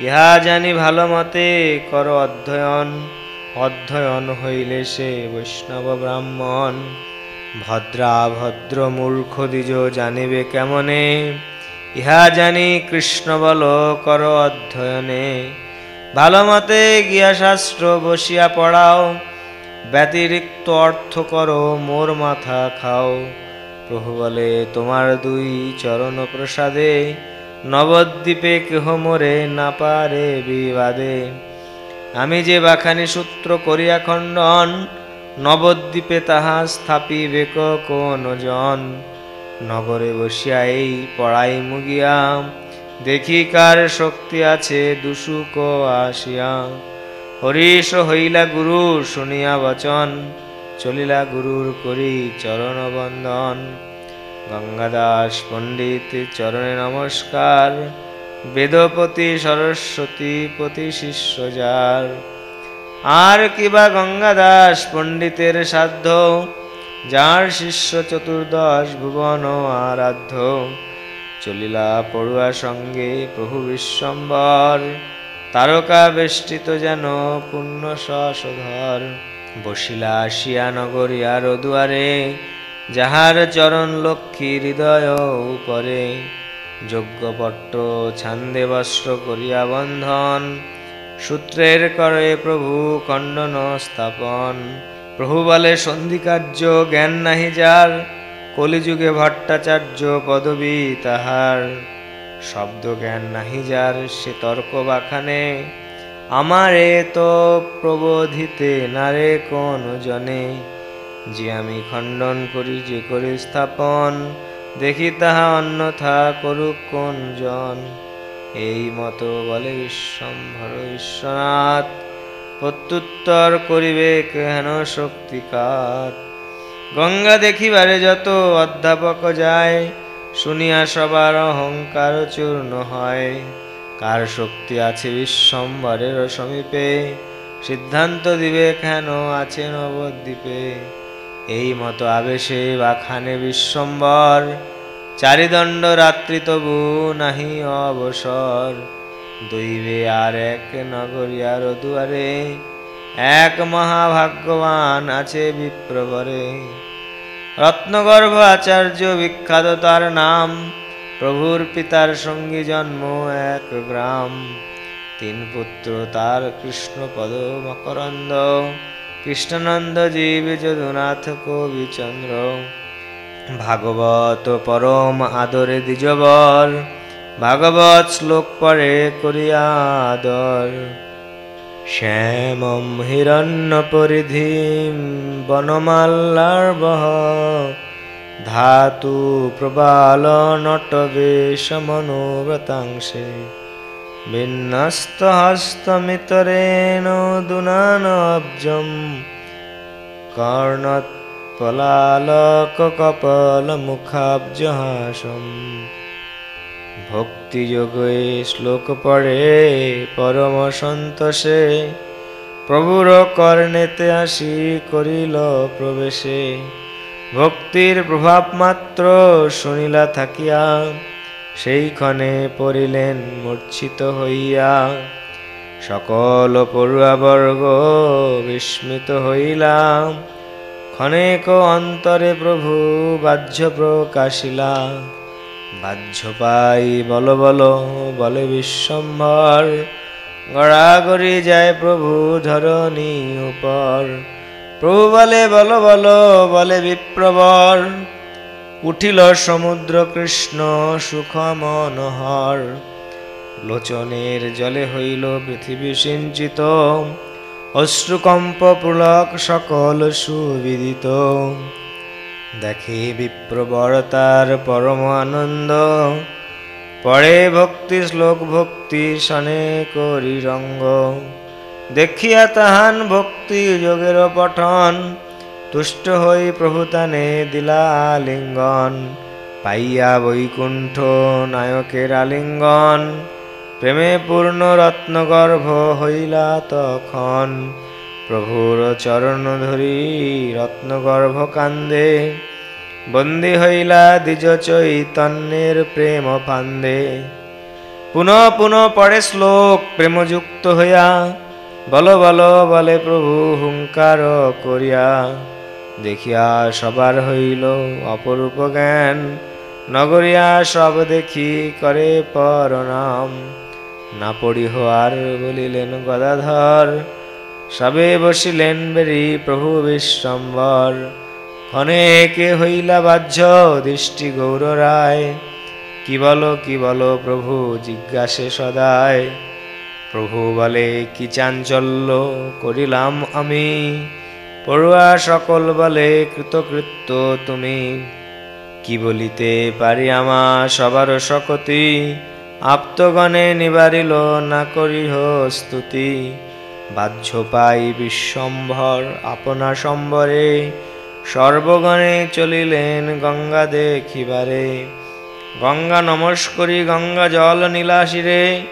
ইহা জানি ভালো মতে কর অধ্যয়ন অধ্যয়ন হইলে সে বৈষ্ণব ব্রাহ্মণ। ভদ্রা ভদ্র মূর্খ দ্বিজ জানিবে কেমনে? ইহা জানি কৃষ্ণ বল কর অধ্যয়নে। ভালো মতে গিয়া শাস্ত্র বসিয়া পড়াও ব্যতিরিক্ত অর্থ করো, মোর মাথা খাও। প্রভু বলে, তোমার দুই চরণ প্রসাদে নবদ্বীপে কেহ মোরে না পারে বিবাদে। আমি যে বাখানি সূত্র করিয়া খণ্ডন, নবদ্বীপে তাহা স্থাপিবে কোন জন? নগরে বসিয়া এই পড়াই মুগিয়া, দেখি কার শক্তি আছে দুসুক আসিয়া। হরিষ হইলা গুরু, শুনিয়া বচন। চলিলা গুরুর করি চরণ বন্দন গঙ্গাদাস পণ্ডিত চরণে নমস্কার। বেদপতি সরস্বতী পতি শিষ্য যার আর কিবা গঙ্গাদাস পণ্ডিতের সাধ্য? যার শিষ্য চতুর্দশ ভুবন আরাধ্য। চলিলা পড়ুয়া সঙ্গে প্রভু বিশ্বম্বর। তারকা বেষ্টিত যেন পুণ্য সশধর। বসিলা আসিয়া নগরিয়ার দুয়ারে, যাহার চরণ লক্ষ্মী হৃদয় উপরে। যজ্ঞপট্ট ছান্দে বস্ত্র করিয়া বন্ধন, সূত্রের করে প্রভু খণ্ডন স্থাপন। প্রভু বলে সন্ধিকার্য জ্ঞান নাহি যার, কলিযুগে ভট্টাচার্য পদবী তাহার। শব্দ জ্ঞান নাহি যার, সে তর্ক বাখানে। আমারে তো প্রবোধিতে নারে কোন জনে। যে আমি খণ্ডন করি, যে করি স্থাপন, দেখি তাহা অন্যথা করুক কোন জন। এই মতো বলে বিশ্বম্ভর বিশ্বনাথ প্রত্যুত্তর করিবে কেন শক্তিকাত। গঙ্গা দেখিবারে যত অধ্যাপক যায় শুনিয়া সবার অহংকার চূর্ণ হয়। কার শক্তি আছে বিশ্বম্বরের সমীপে? সিদ্ধান্ত দিবে কেন আছে নবদ্বীপে? এই মতো আবেশে বাখানে বিশ্বম্বর। চারিদণ্ড রাত্রি তবু নাহি অবসর। দৈবে আর এক নগরিয়ার দুয়ারে, এক মহাভাগ্যবান আছে বিপ্রবরে। রত্নগর্ভ আচার্য বিখ্যাত তার নাম। প্রভুর পিতার সঙ্গী জন্ম এক গ্রাম। তিন পুত্র তার কৃষ্ণপদ মকরন্দ। কৃষ্ণানন্দ জীব যদুনাথ কবিচন্দ্র ভাগবত পরম আদরে দ্বিজবর ভাগবত শ্লোক পরে করিয়া আদর। শ্যামম বনমাল্লার বহ ধাতু প্রবাল নটবেশ মনোব্রতাংশে বিন্যস্ত হস্তমিতরেণ দুনানব্জম কর্ণত পলালক কপল মুখাব্জহাসম ভক্তিযোগে শ্লোক পড়ে, পরম সন্তোষে, প্রভুর কর্ণেতে আসি করিল প্রবেশে। ভক্তির প্রভাব মাত্র শুনিলা থাকিয়া সেইক্ষণে পড়িলেন মূর্ছিত হইয়া। সকল পড়ুয়াবর্গ বিস্মিত হইলাম, ক্ষণেক অন্তরে প্রভু বাহ্য প্রকাশিলা। বাহ্য পাই, বল বল, বলে বিশ্বম্ভর। গড়াগড়ি যায় প্রভু ধরণী উপর। প্রভু বলে, বল বল, বলে বিপ্রবর। উঠিল সমুদ্র কৃষ্ণ সুখ মনোহর লোচনের জলে হইল পৃথিবী সিঞ্চিত। অশ্রুকম্প পুলক সকল সুবিদিত। দেখে বিপ্রবর তার পরম আনন্দ। পড়ে ভক্তি, শ্লোক ভক্তি, সনে করি রঙ্গ। দেখিয়া তাহান ভক্তি যোগের পঠন। তুষ্ট হই প্রভু তানে দিলা লিঙ্গন। পাইয়া বৈকুণ্ঠ নায়কের আলিঙ্গন। প্রেমে পূর্ণ রত্নগর্ভ হইলা তখন। প্রভুর চরণ ধরি, রত্নগর্ভ কান্দে। বন্দী হইলা দ্বিজ চৈতন্যের প্রেম ফান্দে। পুনঃ পুনঃ পড়ে শ্লোক প্রেমযুক্ত হইয়া, বল বল বলে প্রভু হুঙ্কার করিয়া। দেখিয়া সবার হইল অপরূপ জ্ঞান, নগরিয়া সব দেখি করে পরনাম। না পড়িহ আর বলিলেন গদাধর সবে বসিলেন বেরি প্রভু বিশ্বম্বর। ক্ষণেকে হইলা বাহ্য দৃষ্টি গৌর রায়। কি বলো কি বলো প্রভু, জিজ্ঞাসে সদায়। প্রভু বলে, কি চাঞ্চল্য করিলাম আমি? পড়ুয়া সকল বলে, কৃতকৃত্য তুমি। কি বলিতে পারি আমা সবার শকতি? আপ্তগণে নিবারিল না করিহ স্তুতি। বাহ্য পাই বিশ্বম্ভর আপনা সম্বরে। সর্বগণে চলিলেন গঙ্গা দেখিবারে। গঙ্গা নমস্করি গঙ্গা জল নীলাশিরে।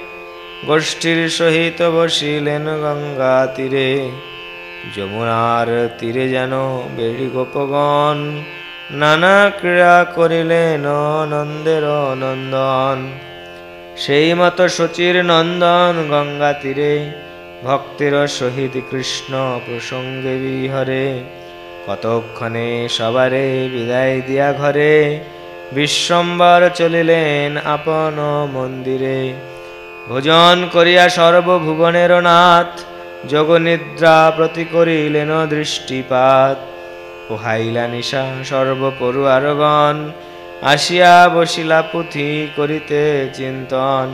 গোষ্ঠীর সহিত বসিলেন গঙ্গা তীরে। যমুনার তীরে যেন বেড়ি গোপগণ, নানা ক্রীড়া করিলেন নন্দের নন্দন সেই মতো শচীর নন্দন গঙ্গা তীরে। ভক্তের সহিত কৃষ্ণ প্রসঙ্গে বিহরে, কতক্ষণে সবারে বিদায় দিয়া ঘরে, বিশ্বম্বর চলিলেন আপন মন্দিরে। ভোজন করিয়া সর্বভুবনের নাথ, যোগনিদ্রা প্রতি করিলেন দৃষ্টিপাত। পোহাইলা নিশা সর্বপড়ুয়ারগণ আসিয়া বসিলা পুঁথি করিতে চিন্তন।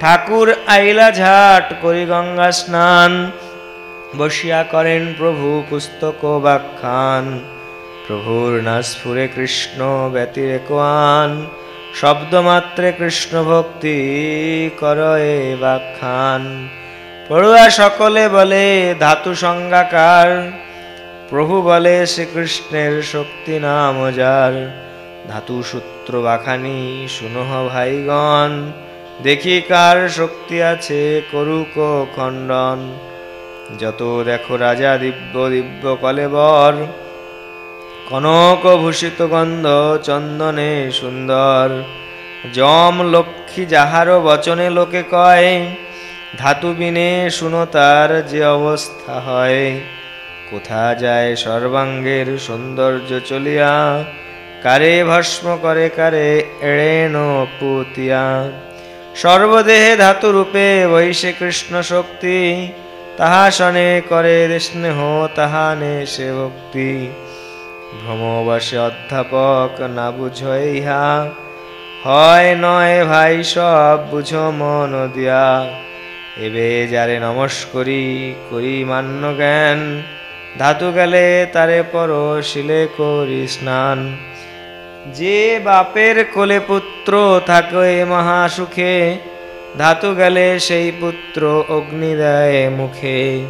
ঠাকুর আইলা ঝাট করি গঙ্গা স্নান। বসিয়া করেন প্রভু পুস্তক ব্যাখ্যান। প্রভুর নাসফুরে কৃষ্ণ ব্যতিরেকান শব্দমাত্রে কৃষ্ণ ভক্তি করয়ে ব্যাখ্যান। পড়ুয়া সকলে বলে, ধাতু সংজ্ঞাকার। প্রভু বলে, শ্রীকৃষ্ণের শক্তি নাম যার ধাতু সূত্র বাখানি, শুনহ ভাইগণ। দেখি কার শক্তি আছে, করুক খণ্ডন। যত দেখো রাজা দিব্য দিব্য কলেবর কনক ভূষিত গন্ধ চন্দনে সুন্দর। যম লক্ষ্মী যাহার বচনে লোকে কয়, ধাতু বিনে শুনো তার যে অবস্থা হয়। কোথা যায় সর্বাঙ্গের সৌন্দর্য চলিয়া, কারে ভস্ম করে, কারে এড়েন পুতিয়া। সর্বদেহে ধাতু রূপে বৈশে কৃষ্ণ শক্তি। তাহা শনে করে স্নেহ, তাহা নে সে ভক্তি। ভ্রমবাসে অধ্যাপক না বুঝো ইহা। হয় নয় ভাই, সব বুঝো মন দিয়া। এবে যারে নমস্করি, করি মান্য জ্ঞান। ধাতু গেলে তারে পর শিলে করি স্নান। যে বাপের কোলে পুত্র থাকে মহাসুখে, ধাতু গেলে সেই পুত্র অগ্নি দেয় মুখে।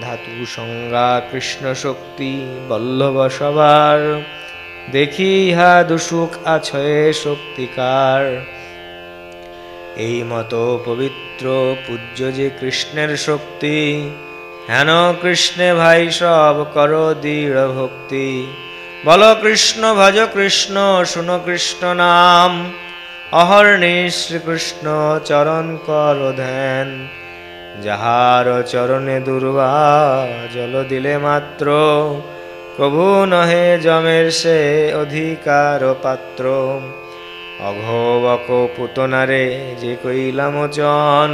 ধাতু সংজ্ঞা কৃষ্ণ শক্তি, বল্লভ সবার। দেখি ইহা দুসুখ আছয়ে শক্তিকার। এই মতো পবিত্র পূজ্য যে কৃষ্ণের শক্তি, হেন কৃষ্ণে ভাই সব কর দৃঢ় ভক্তি। বল কৃষ্ণ, ভজ কৃষ্ণ, শুনো কৃষ্ণ নাম। অহর্ণি শ্রীকৃষ্ণ চরণ কর ধ্যান। যাহার চরণে দুর্বা জল দিলে মাত্র প্রভু নহে জমের সে অধিকার পাত্র। অঘবক পুতনারে যে কইলা মোচন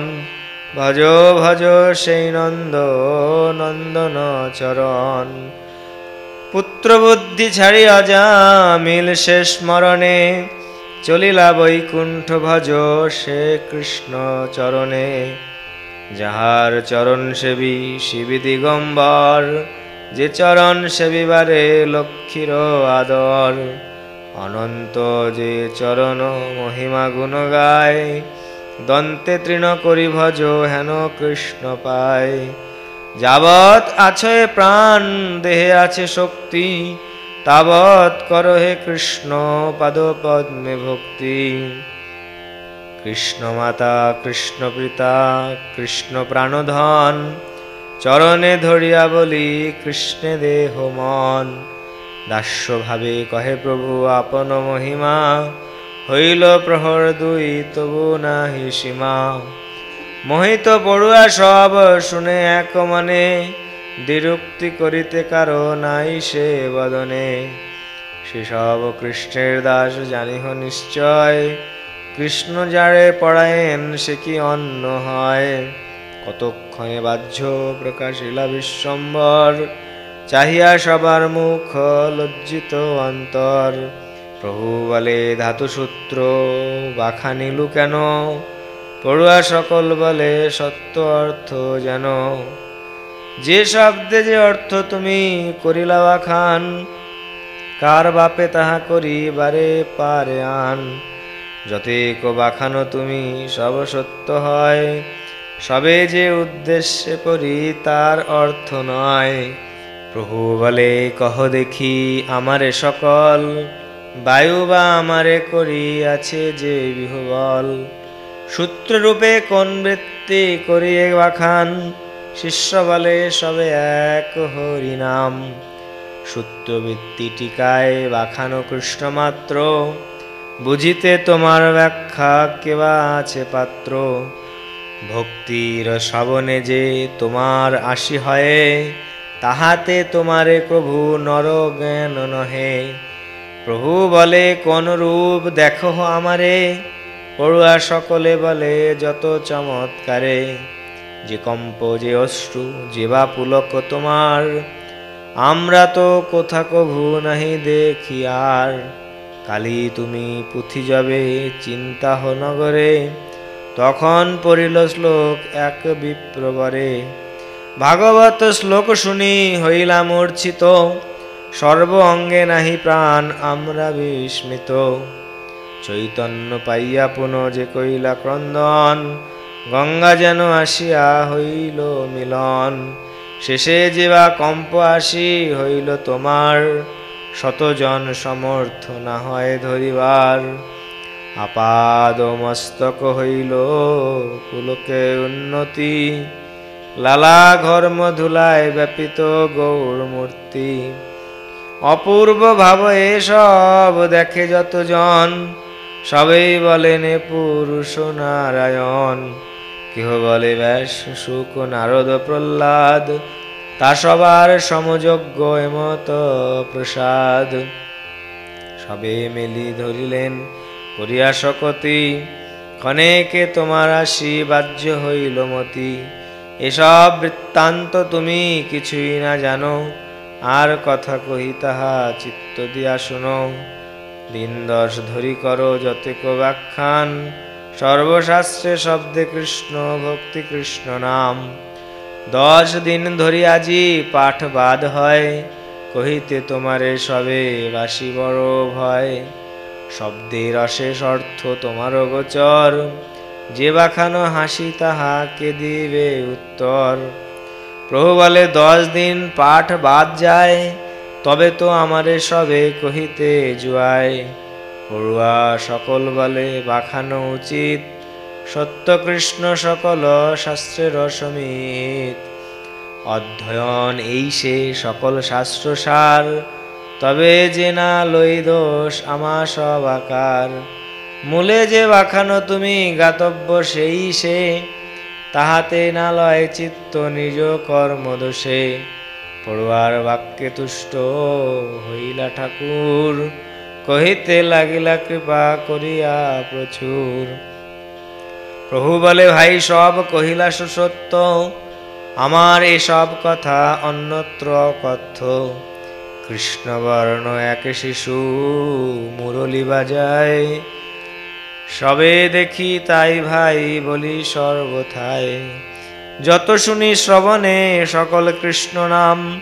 ভজ ভজ সেই নন্দ, নন্দন চরণ। পুত্র বুদ্ধি ছাড়ি অজা মিল শেষ স্মরণে চলিলা বৈকুণ্ঠ ভজ সে কৃষ্ণ চরণে। যাহার চরণ সেবী শিবি দিগম্বর, যে চরণ সেবিবারে লক্ষ্মীর আদর। অনন্ত যে চরণ মহিমা গুণ গায় দন্তে তৃণ করি ভজ হেন কৃষ্ণ পায়। যাবৎ আছে প্রাণ, দেহে আছে শক্তি তাবৎ কর হে কৃষ্ণ পাদ পদ্মে ভক্তি। কৃষ্ণ মাতা, কৃষ্ণ পিতা, কৃষ্ণ প্রাণধন, চরণে ধরিয়া বলি, কৃষ্ণে দেহ মন। দাস্যভাবে কহে প্রভু, আপন মহিমা, হইল প্রহর দুই, তবু নাহি সীমা। মোহিত পড়ুয়া সব শুনে এক মনে দ্বিরুক্তি করিতে কারও নাই সে বদনে। সেসব কৃষ্ণের দাস জানিহ নিশ্চয়। কৃষ্ণ যারে পড়ায়েন সে কি অন্য হয়? কতক্ষণে বাহ্য প্রকাশিলা বিশ্বম্বর, চাহিয়া সবার মুখ লজ্জিত অন্তর। প্রভু বলে, ধাতুসূত্র বাখানিলু কেন? পড়ুয়া সকল বলে, সত্য অর্থ যেন যে শব্দে যে অর্থ তুমি করিলা বাখান কার বাপে তাহা করি বারে পারে আন? যতেক বাখানো তুমি সব সত্য হয়, সবে যে উদ্দেশ্যে করি তার অর্থ নয়। প্রভু বলে, কহ দেখি আমারে সকল, বায়ু বা আমারে করি আছে যে বিহবল। সূত্ররূপে কোন বৃত্তি করিয়ে বাখান শিষ্য বলে সবে এক হরিনাম। সূত্রবৃত্তি টিকায় বাখানো কৃষ্ণ মাত্র বুঝিতে তোমার ব্যাখ্যা কেবা আছে পাত্র। ভক্তির শ্রাবণে যে তোমার আশি হয়ে, তাহাতে তোমারে প্রভু নর জ্ঞান নহে। প্রভু বলে, কোন রূপ দেখো আমারে? পড়ুয়া সকলে বলে, যত চমৎকারে। যে কম্প, যে অশ্রু, যে বা পুলক তোমার। আমরা তো কোথা কভু নাহি দেখি আর। কালি তুমি পুঁথি যাবে চিন্তা নগরে, তখন পড়িল শ্লোক এক বিপ্রবরে। ভাগবত শ্লোক শুনি হইলাম মূর্ছিত, সর্ব অঙ্গে নাহি প্রাণ আমরা বিস্মিত। চৈতন্য পাইয়া পুনঃ যে কইলা ক্রন্দন গঙ্গা যেন আসিয়া হইল মিলন। শেষে যেবা কম্প আসি হইল তোমার। শতজন সমর্থ না হয় ধরিবার। আপাদ মস্তক হইল পুলকে উন্নতি। লালা ঘর্ম ধুলায় ব্যাপিত গৌর মূর্তি। অপূর্ব ভাব এসব দেখে যতজন, সবেই বলেন পুরুষ নারায়ণ। কেহ বলে, ব্যাস, সুখ, নারদ, প্রহ্লাদ, তা সবার সমযোগ্য এমত প্রসাদ। সবে মেলি ধরিলেন, করিয়া শকতি, ক্ষণেকে তোমার আসি বাহ্য হইল মতি। এসব বৃত্তান্ত তুমি কিছুই না জানো, আর কথা কহি তাহা চিত্ত দিয়া শুনো। দিন দশ ধরি করো যতেক ব্যাখ্যান সর্বশাস্ত্রে শব্দে কৃষ্ণ, ভক্তি কৃষ্ণ নাম। দশ দিন ধরি আজি পাঠ বাদ হয়, কহিতে তোমারে সবে বাসি বড় ভয়। শব্দের অশেষ অর্থ তোমার গোচর, যে বাখানো হাসি তাহাকে দিবে উত্তর। প্রভু বলে, দশ দিন পাঠ বাদ যায়, তবে তো আমারে সবে কহিতে জুয়ায়। পড়ুয়া সকল বলে বাখানো উচিত। সত্য কৃষ্ণ সকল শাস্ত্রের সমিত। অধ্যয়ন এই সে সকল শাস্ত্র সার। তবে যে না লই দোষ আমা সব আকার। মূলে যে বাখানো তুমি গাতব্য সেই সে। তাহাতে না লয় চিত্ত নিজ কর্মদোষে পড়ুয়ার বাক্যে তুষ্ট হইলা ঠাকুর। কহিতে লাগিলা কৃপা করিয়া প্রচুর। প্রভু বলে, ভাই, সব কহিলা সুসত্য। আমার এসব কথা অন্যত্র কথ্য কৃষ্ণবর্ণ এক শিশু মুরলি বাজায়। সবে দেখি তাই ভাই বলি সর্বথায়। যত শুনি শ্রবণে সকল কৃষ্ণ নাম,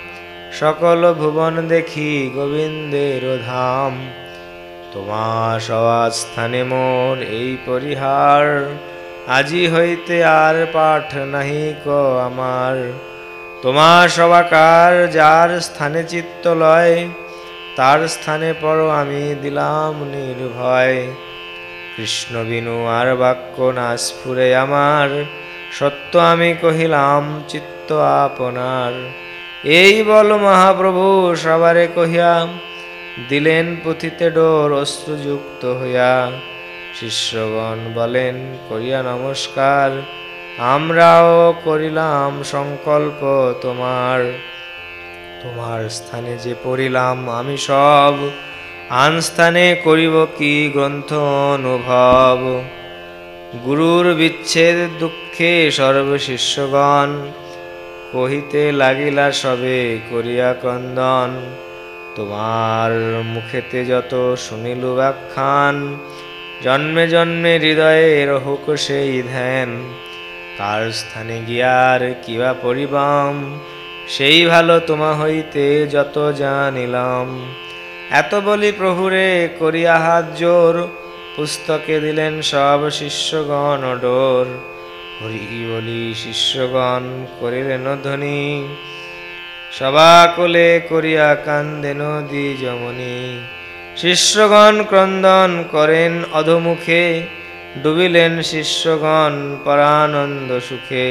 সকল ভুবন দেখি গোবিন্দের ধাম। তোমার সবার স্থানে মোর এই পরিহার। আজি হইতে আর পাঠ নাহি ক আমার। তোমার সবাকার যার স্থানে চিত্ত লয়, তার স্থানে পর আমি দিলাম নির্ভয়। কৃষ্ণ বিনু আর বাক্য না আমার, সত্য আমি কহিলাম চিত্ত আপনার। এই বল মহাপ্রভু, সবারে কহিয়া দিলেন পুঁথিতে ডোর অশ্রুযুক্ত হইয়া। শিষ্যগণ বলেন, করিয়া নমস্কার, আমরাও করিলাম সংকল্প তোমার। তোমার স্থানে যে পড়িলাম আমি সব, আন স্থানে করিব কি গ্রন্থ অনুভব? গুরুর বিচ্ছেদ দুঃখে সর্বশিষ্যগণ কহিতে লাগিলা, সবে করিয়া ক্রন্দন তোমার মুখেতে যত শুনিলু ব্যাখ্যান, জন্মে জন্মে হৃদয়ে রহুক সেই ধ্যান। কার স্থানে গিয়ার কিবা পরিবাম, সেই ভালো তোমা হইতে যত জানিলাম। এত বলি প্রভুরে করিয়া হাত জোর, পুস্তকে দিলেন সব শিষ্যগণ ডোর। হরি বলি শিষ্যগণ করিলেন ধ্বনি সবা কোলে করিয়া কান্দে নদী যমনি। শিষ্যগণ ক্রন্দন করেন অধমুখে, ডুবিলেন শিষ্যগণ পরানন্দ সুখে।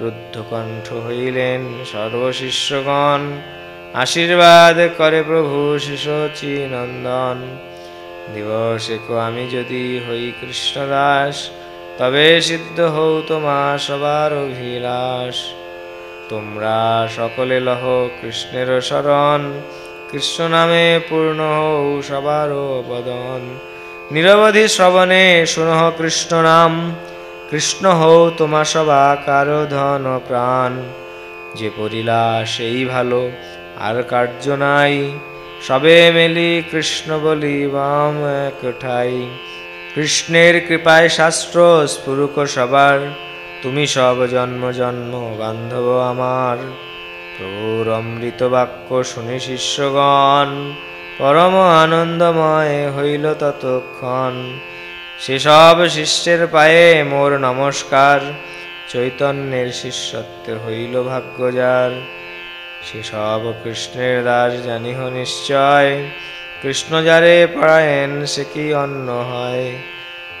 রুদ্ধকণ্ঠ হইলেন সর্বশিষ্যগণ, আশীর্বাদ করে প্রভু শিশচী নন্দন দিবসে আমি যদি হই কৃষ্ণদাস, তবে সিদ্ধ হও তোমা সবার অভিলাষ। তোমরা সকলে লহ কৃষ্ণের শরণ। কৃষ্ণ নামে পূর্ণ হৌ সবারও বদন। নিরবধি শ্রবণে শুনহ কৃষ্ণ নাম। কৃষ্ণ হৌ তোমা সবা কারও ধন প্রাণ। যে পরিলা সেই ভালো, আর কার্য নাই। সবে মেলি কৃষ্ণ বলি বাম এক ঠাই। কৃষ্ণের কৃপায় শাস্ত্র স্ফুরুক সবার। তুমি সব জন্ম জন্ম বান্ধব আমার। প্রভুর অমৃত বাক্য শুনে শিষ্যগণ, পরম আনন্দময় হইল ততক্ষণ। সেসব শিষ্যের পায়ে মোর নমস্কার, চৈতন্যের শিষ্যত্বে হইল ভাগ্য যার সেসব কৃষ্ণের দাস জানিহ নিশ্চয়, কৃষ্ণ যারে পড়ায়েন সে কি অন্য হয়?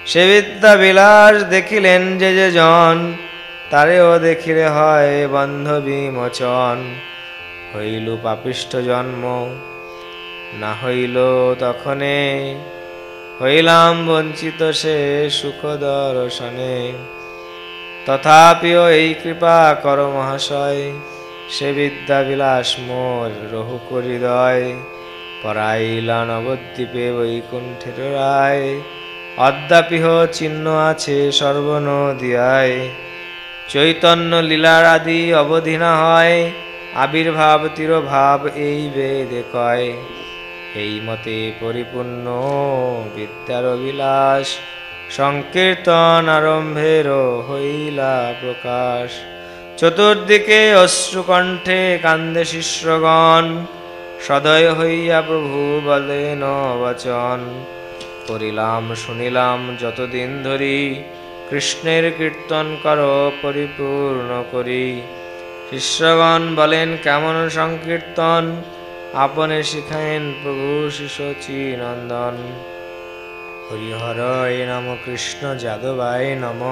সে বিদ্যা বিলাস দেখিলেন যে যে জন, তারেও দেখিলে হয় বান্ধবী মোচন। হইল পাপিষ্ঠ জন্ম, না হইল তখনে। হইলাম বঞ্চিত সে সুখ দর্শনে। তথাপিও এই কৃপা কর মহাশয়, সে বিদ্যা বিলাস মোর রহু করিদয়। পরাইলা নবদ্বীপে বৈকুণ্ঠের রায় অদ্যাপিহ চিহ্ন আছে সর্বনদিয়ায়। চৈতন্য লীলার আদি অবধি না হয়, আবির্ভাব তিরভাব এই বেদে কয়। এই মতে পরিপূর্ণ বিদ্যার বিলাস সংকীর্তন আরম্ভের হইলা প্রকাশ। চতুর্দিকে অশ্রুকণ্ঠে কান্দে শিষ্যগণ, সদয় হইয়া প্রভু বলেন বচন করিলাম, শুনিলাম যতদিন ধরি কৃষ্ণের কীর্তন কর, পরিপূর্ণ করি। শিষ্যগণ বলেন, কেমন সংকীর্তন? আপনে শিখাইন প্রভু শিশচী নন্দন হরিহরয় নম কৃষ্ণ যাদবায় নম।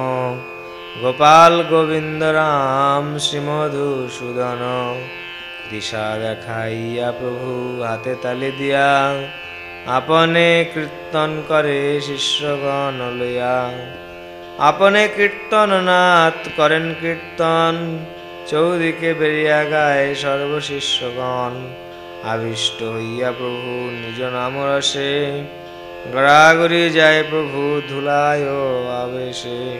গোপাল গোবিন্দ রাম শ্রীমধুসূদন দিশা দেখাইয়া প্রভু হাতে তালি দিয়া আপনে কীর্তন করে শিষ্যগণ লইয়া। আপনে কীর্তন নাথ করেন কীর্তন, চৌদিকে বেরিয়া গায় সর্বশিষ্যগণ। আবিষ্ট হইয়া প্রভু নিজ নাম রসে। গড়াগড়ি যায় প্রভু ধুলায় আবেশে।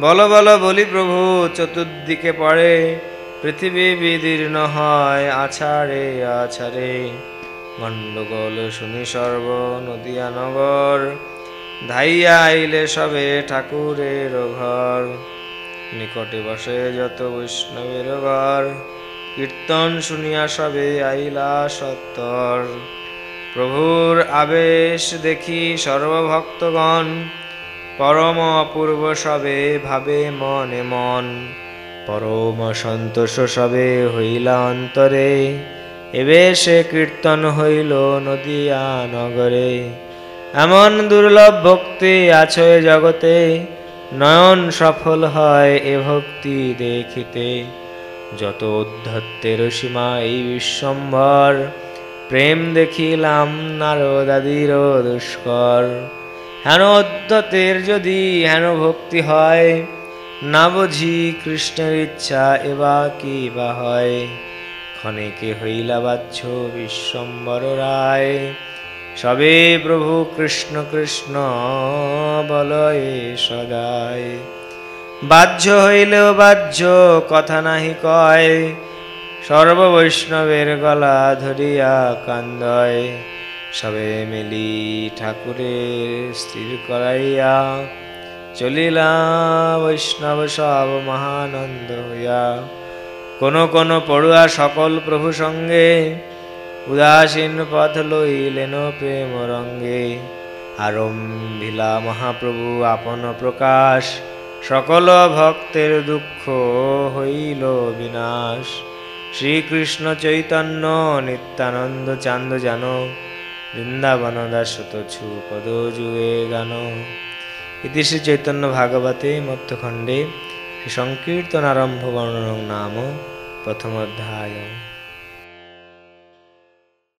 বল বল বলি প্রভু, চতুর্দিকে পড়ে। পৃথিবী বিদীর্ণ হয়, আছাড়ে আছাড়ে। গণ্ডগোল শুনি সর্ব নদিয়া নগর। ধাইয়া আইলে সবে ঠাকুরের ঘর। নিকটে বসে যত বৈষ্ণবের ঘর। কীর্তন শুনিয়া সবে আইলা সত্তর। প্রভুর আবেশ দেখি সর্বভক্তগণ। পরম অপূর্ব সবে ভাবে মনে মন। পরম সন্তোষ সবে হইলা অন্তরে। এবে সে কীর্তন হইল নদিয়া নগরে। এমন দুর্লভ ভক্তি আছে জগতে, নয়ন সফল হয় এ ভক্তি দেখিতে। যত উদ্ধত্তের সীমা এই বিশ্বম্ভর, প্রেম দেখিলাম নারদাদির দুষ্কর। হেন উদ্ধতের যদি হেন ভক্তি হয়, না বুঝি কৃষ্ণের ইচ্ছা এবা কি বা হয়। ক্ষণেকে হইলা বাহ্য বিশ্বম্বর রায়? সবে প্রভু কৃষ্ণ কৃষ্ণ বলয়ে সদায়। বাহ্য হইলেও বাহ্য, কথা নাহি কয়। সর্ববৈষ্ণবের গলা ধরিয়া কান্দয়। সবে মিলি ঠাকুরের স্থির করাইয়া চলিলা বৈষ্ণব সব মহানন্দ হইয়া। কোন কোন পড়ুয়া সকল প্রভু সঙ্গে উদাসীন পথ লইলেন প্রেম রঙ্গে। আরম্ভিলা মহাপ্রভু আপন প্রকাশ, সকল ভক্তের দুঃখ হইল বিনাশ। শ্রীকৃষ্ণ চৈতন্য নিত্যানন্দ চান্দ জান, বৃন্দাবন দাসত ছু পদ যুগে গান। ইতি শ্রী চৈতন্য ভাগবতে মধ্যখণ্ডে সংকীর্তনারম্ভ বর্ণন নাম প্রথম অধ্যায়।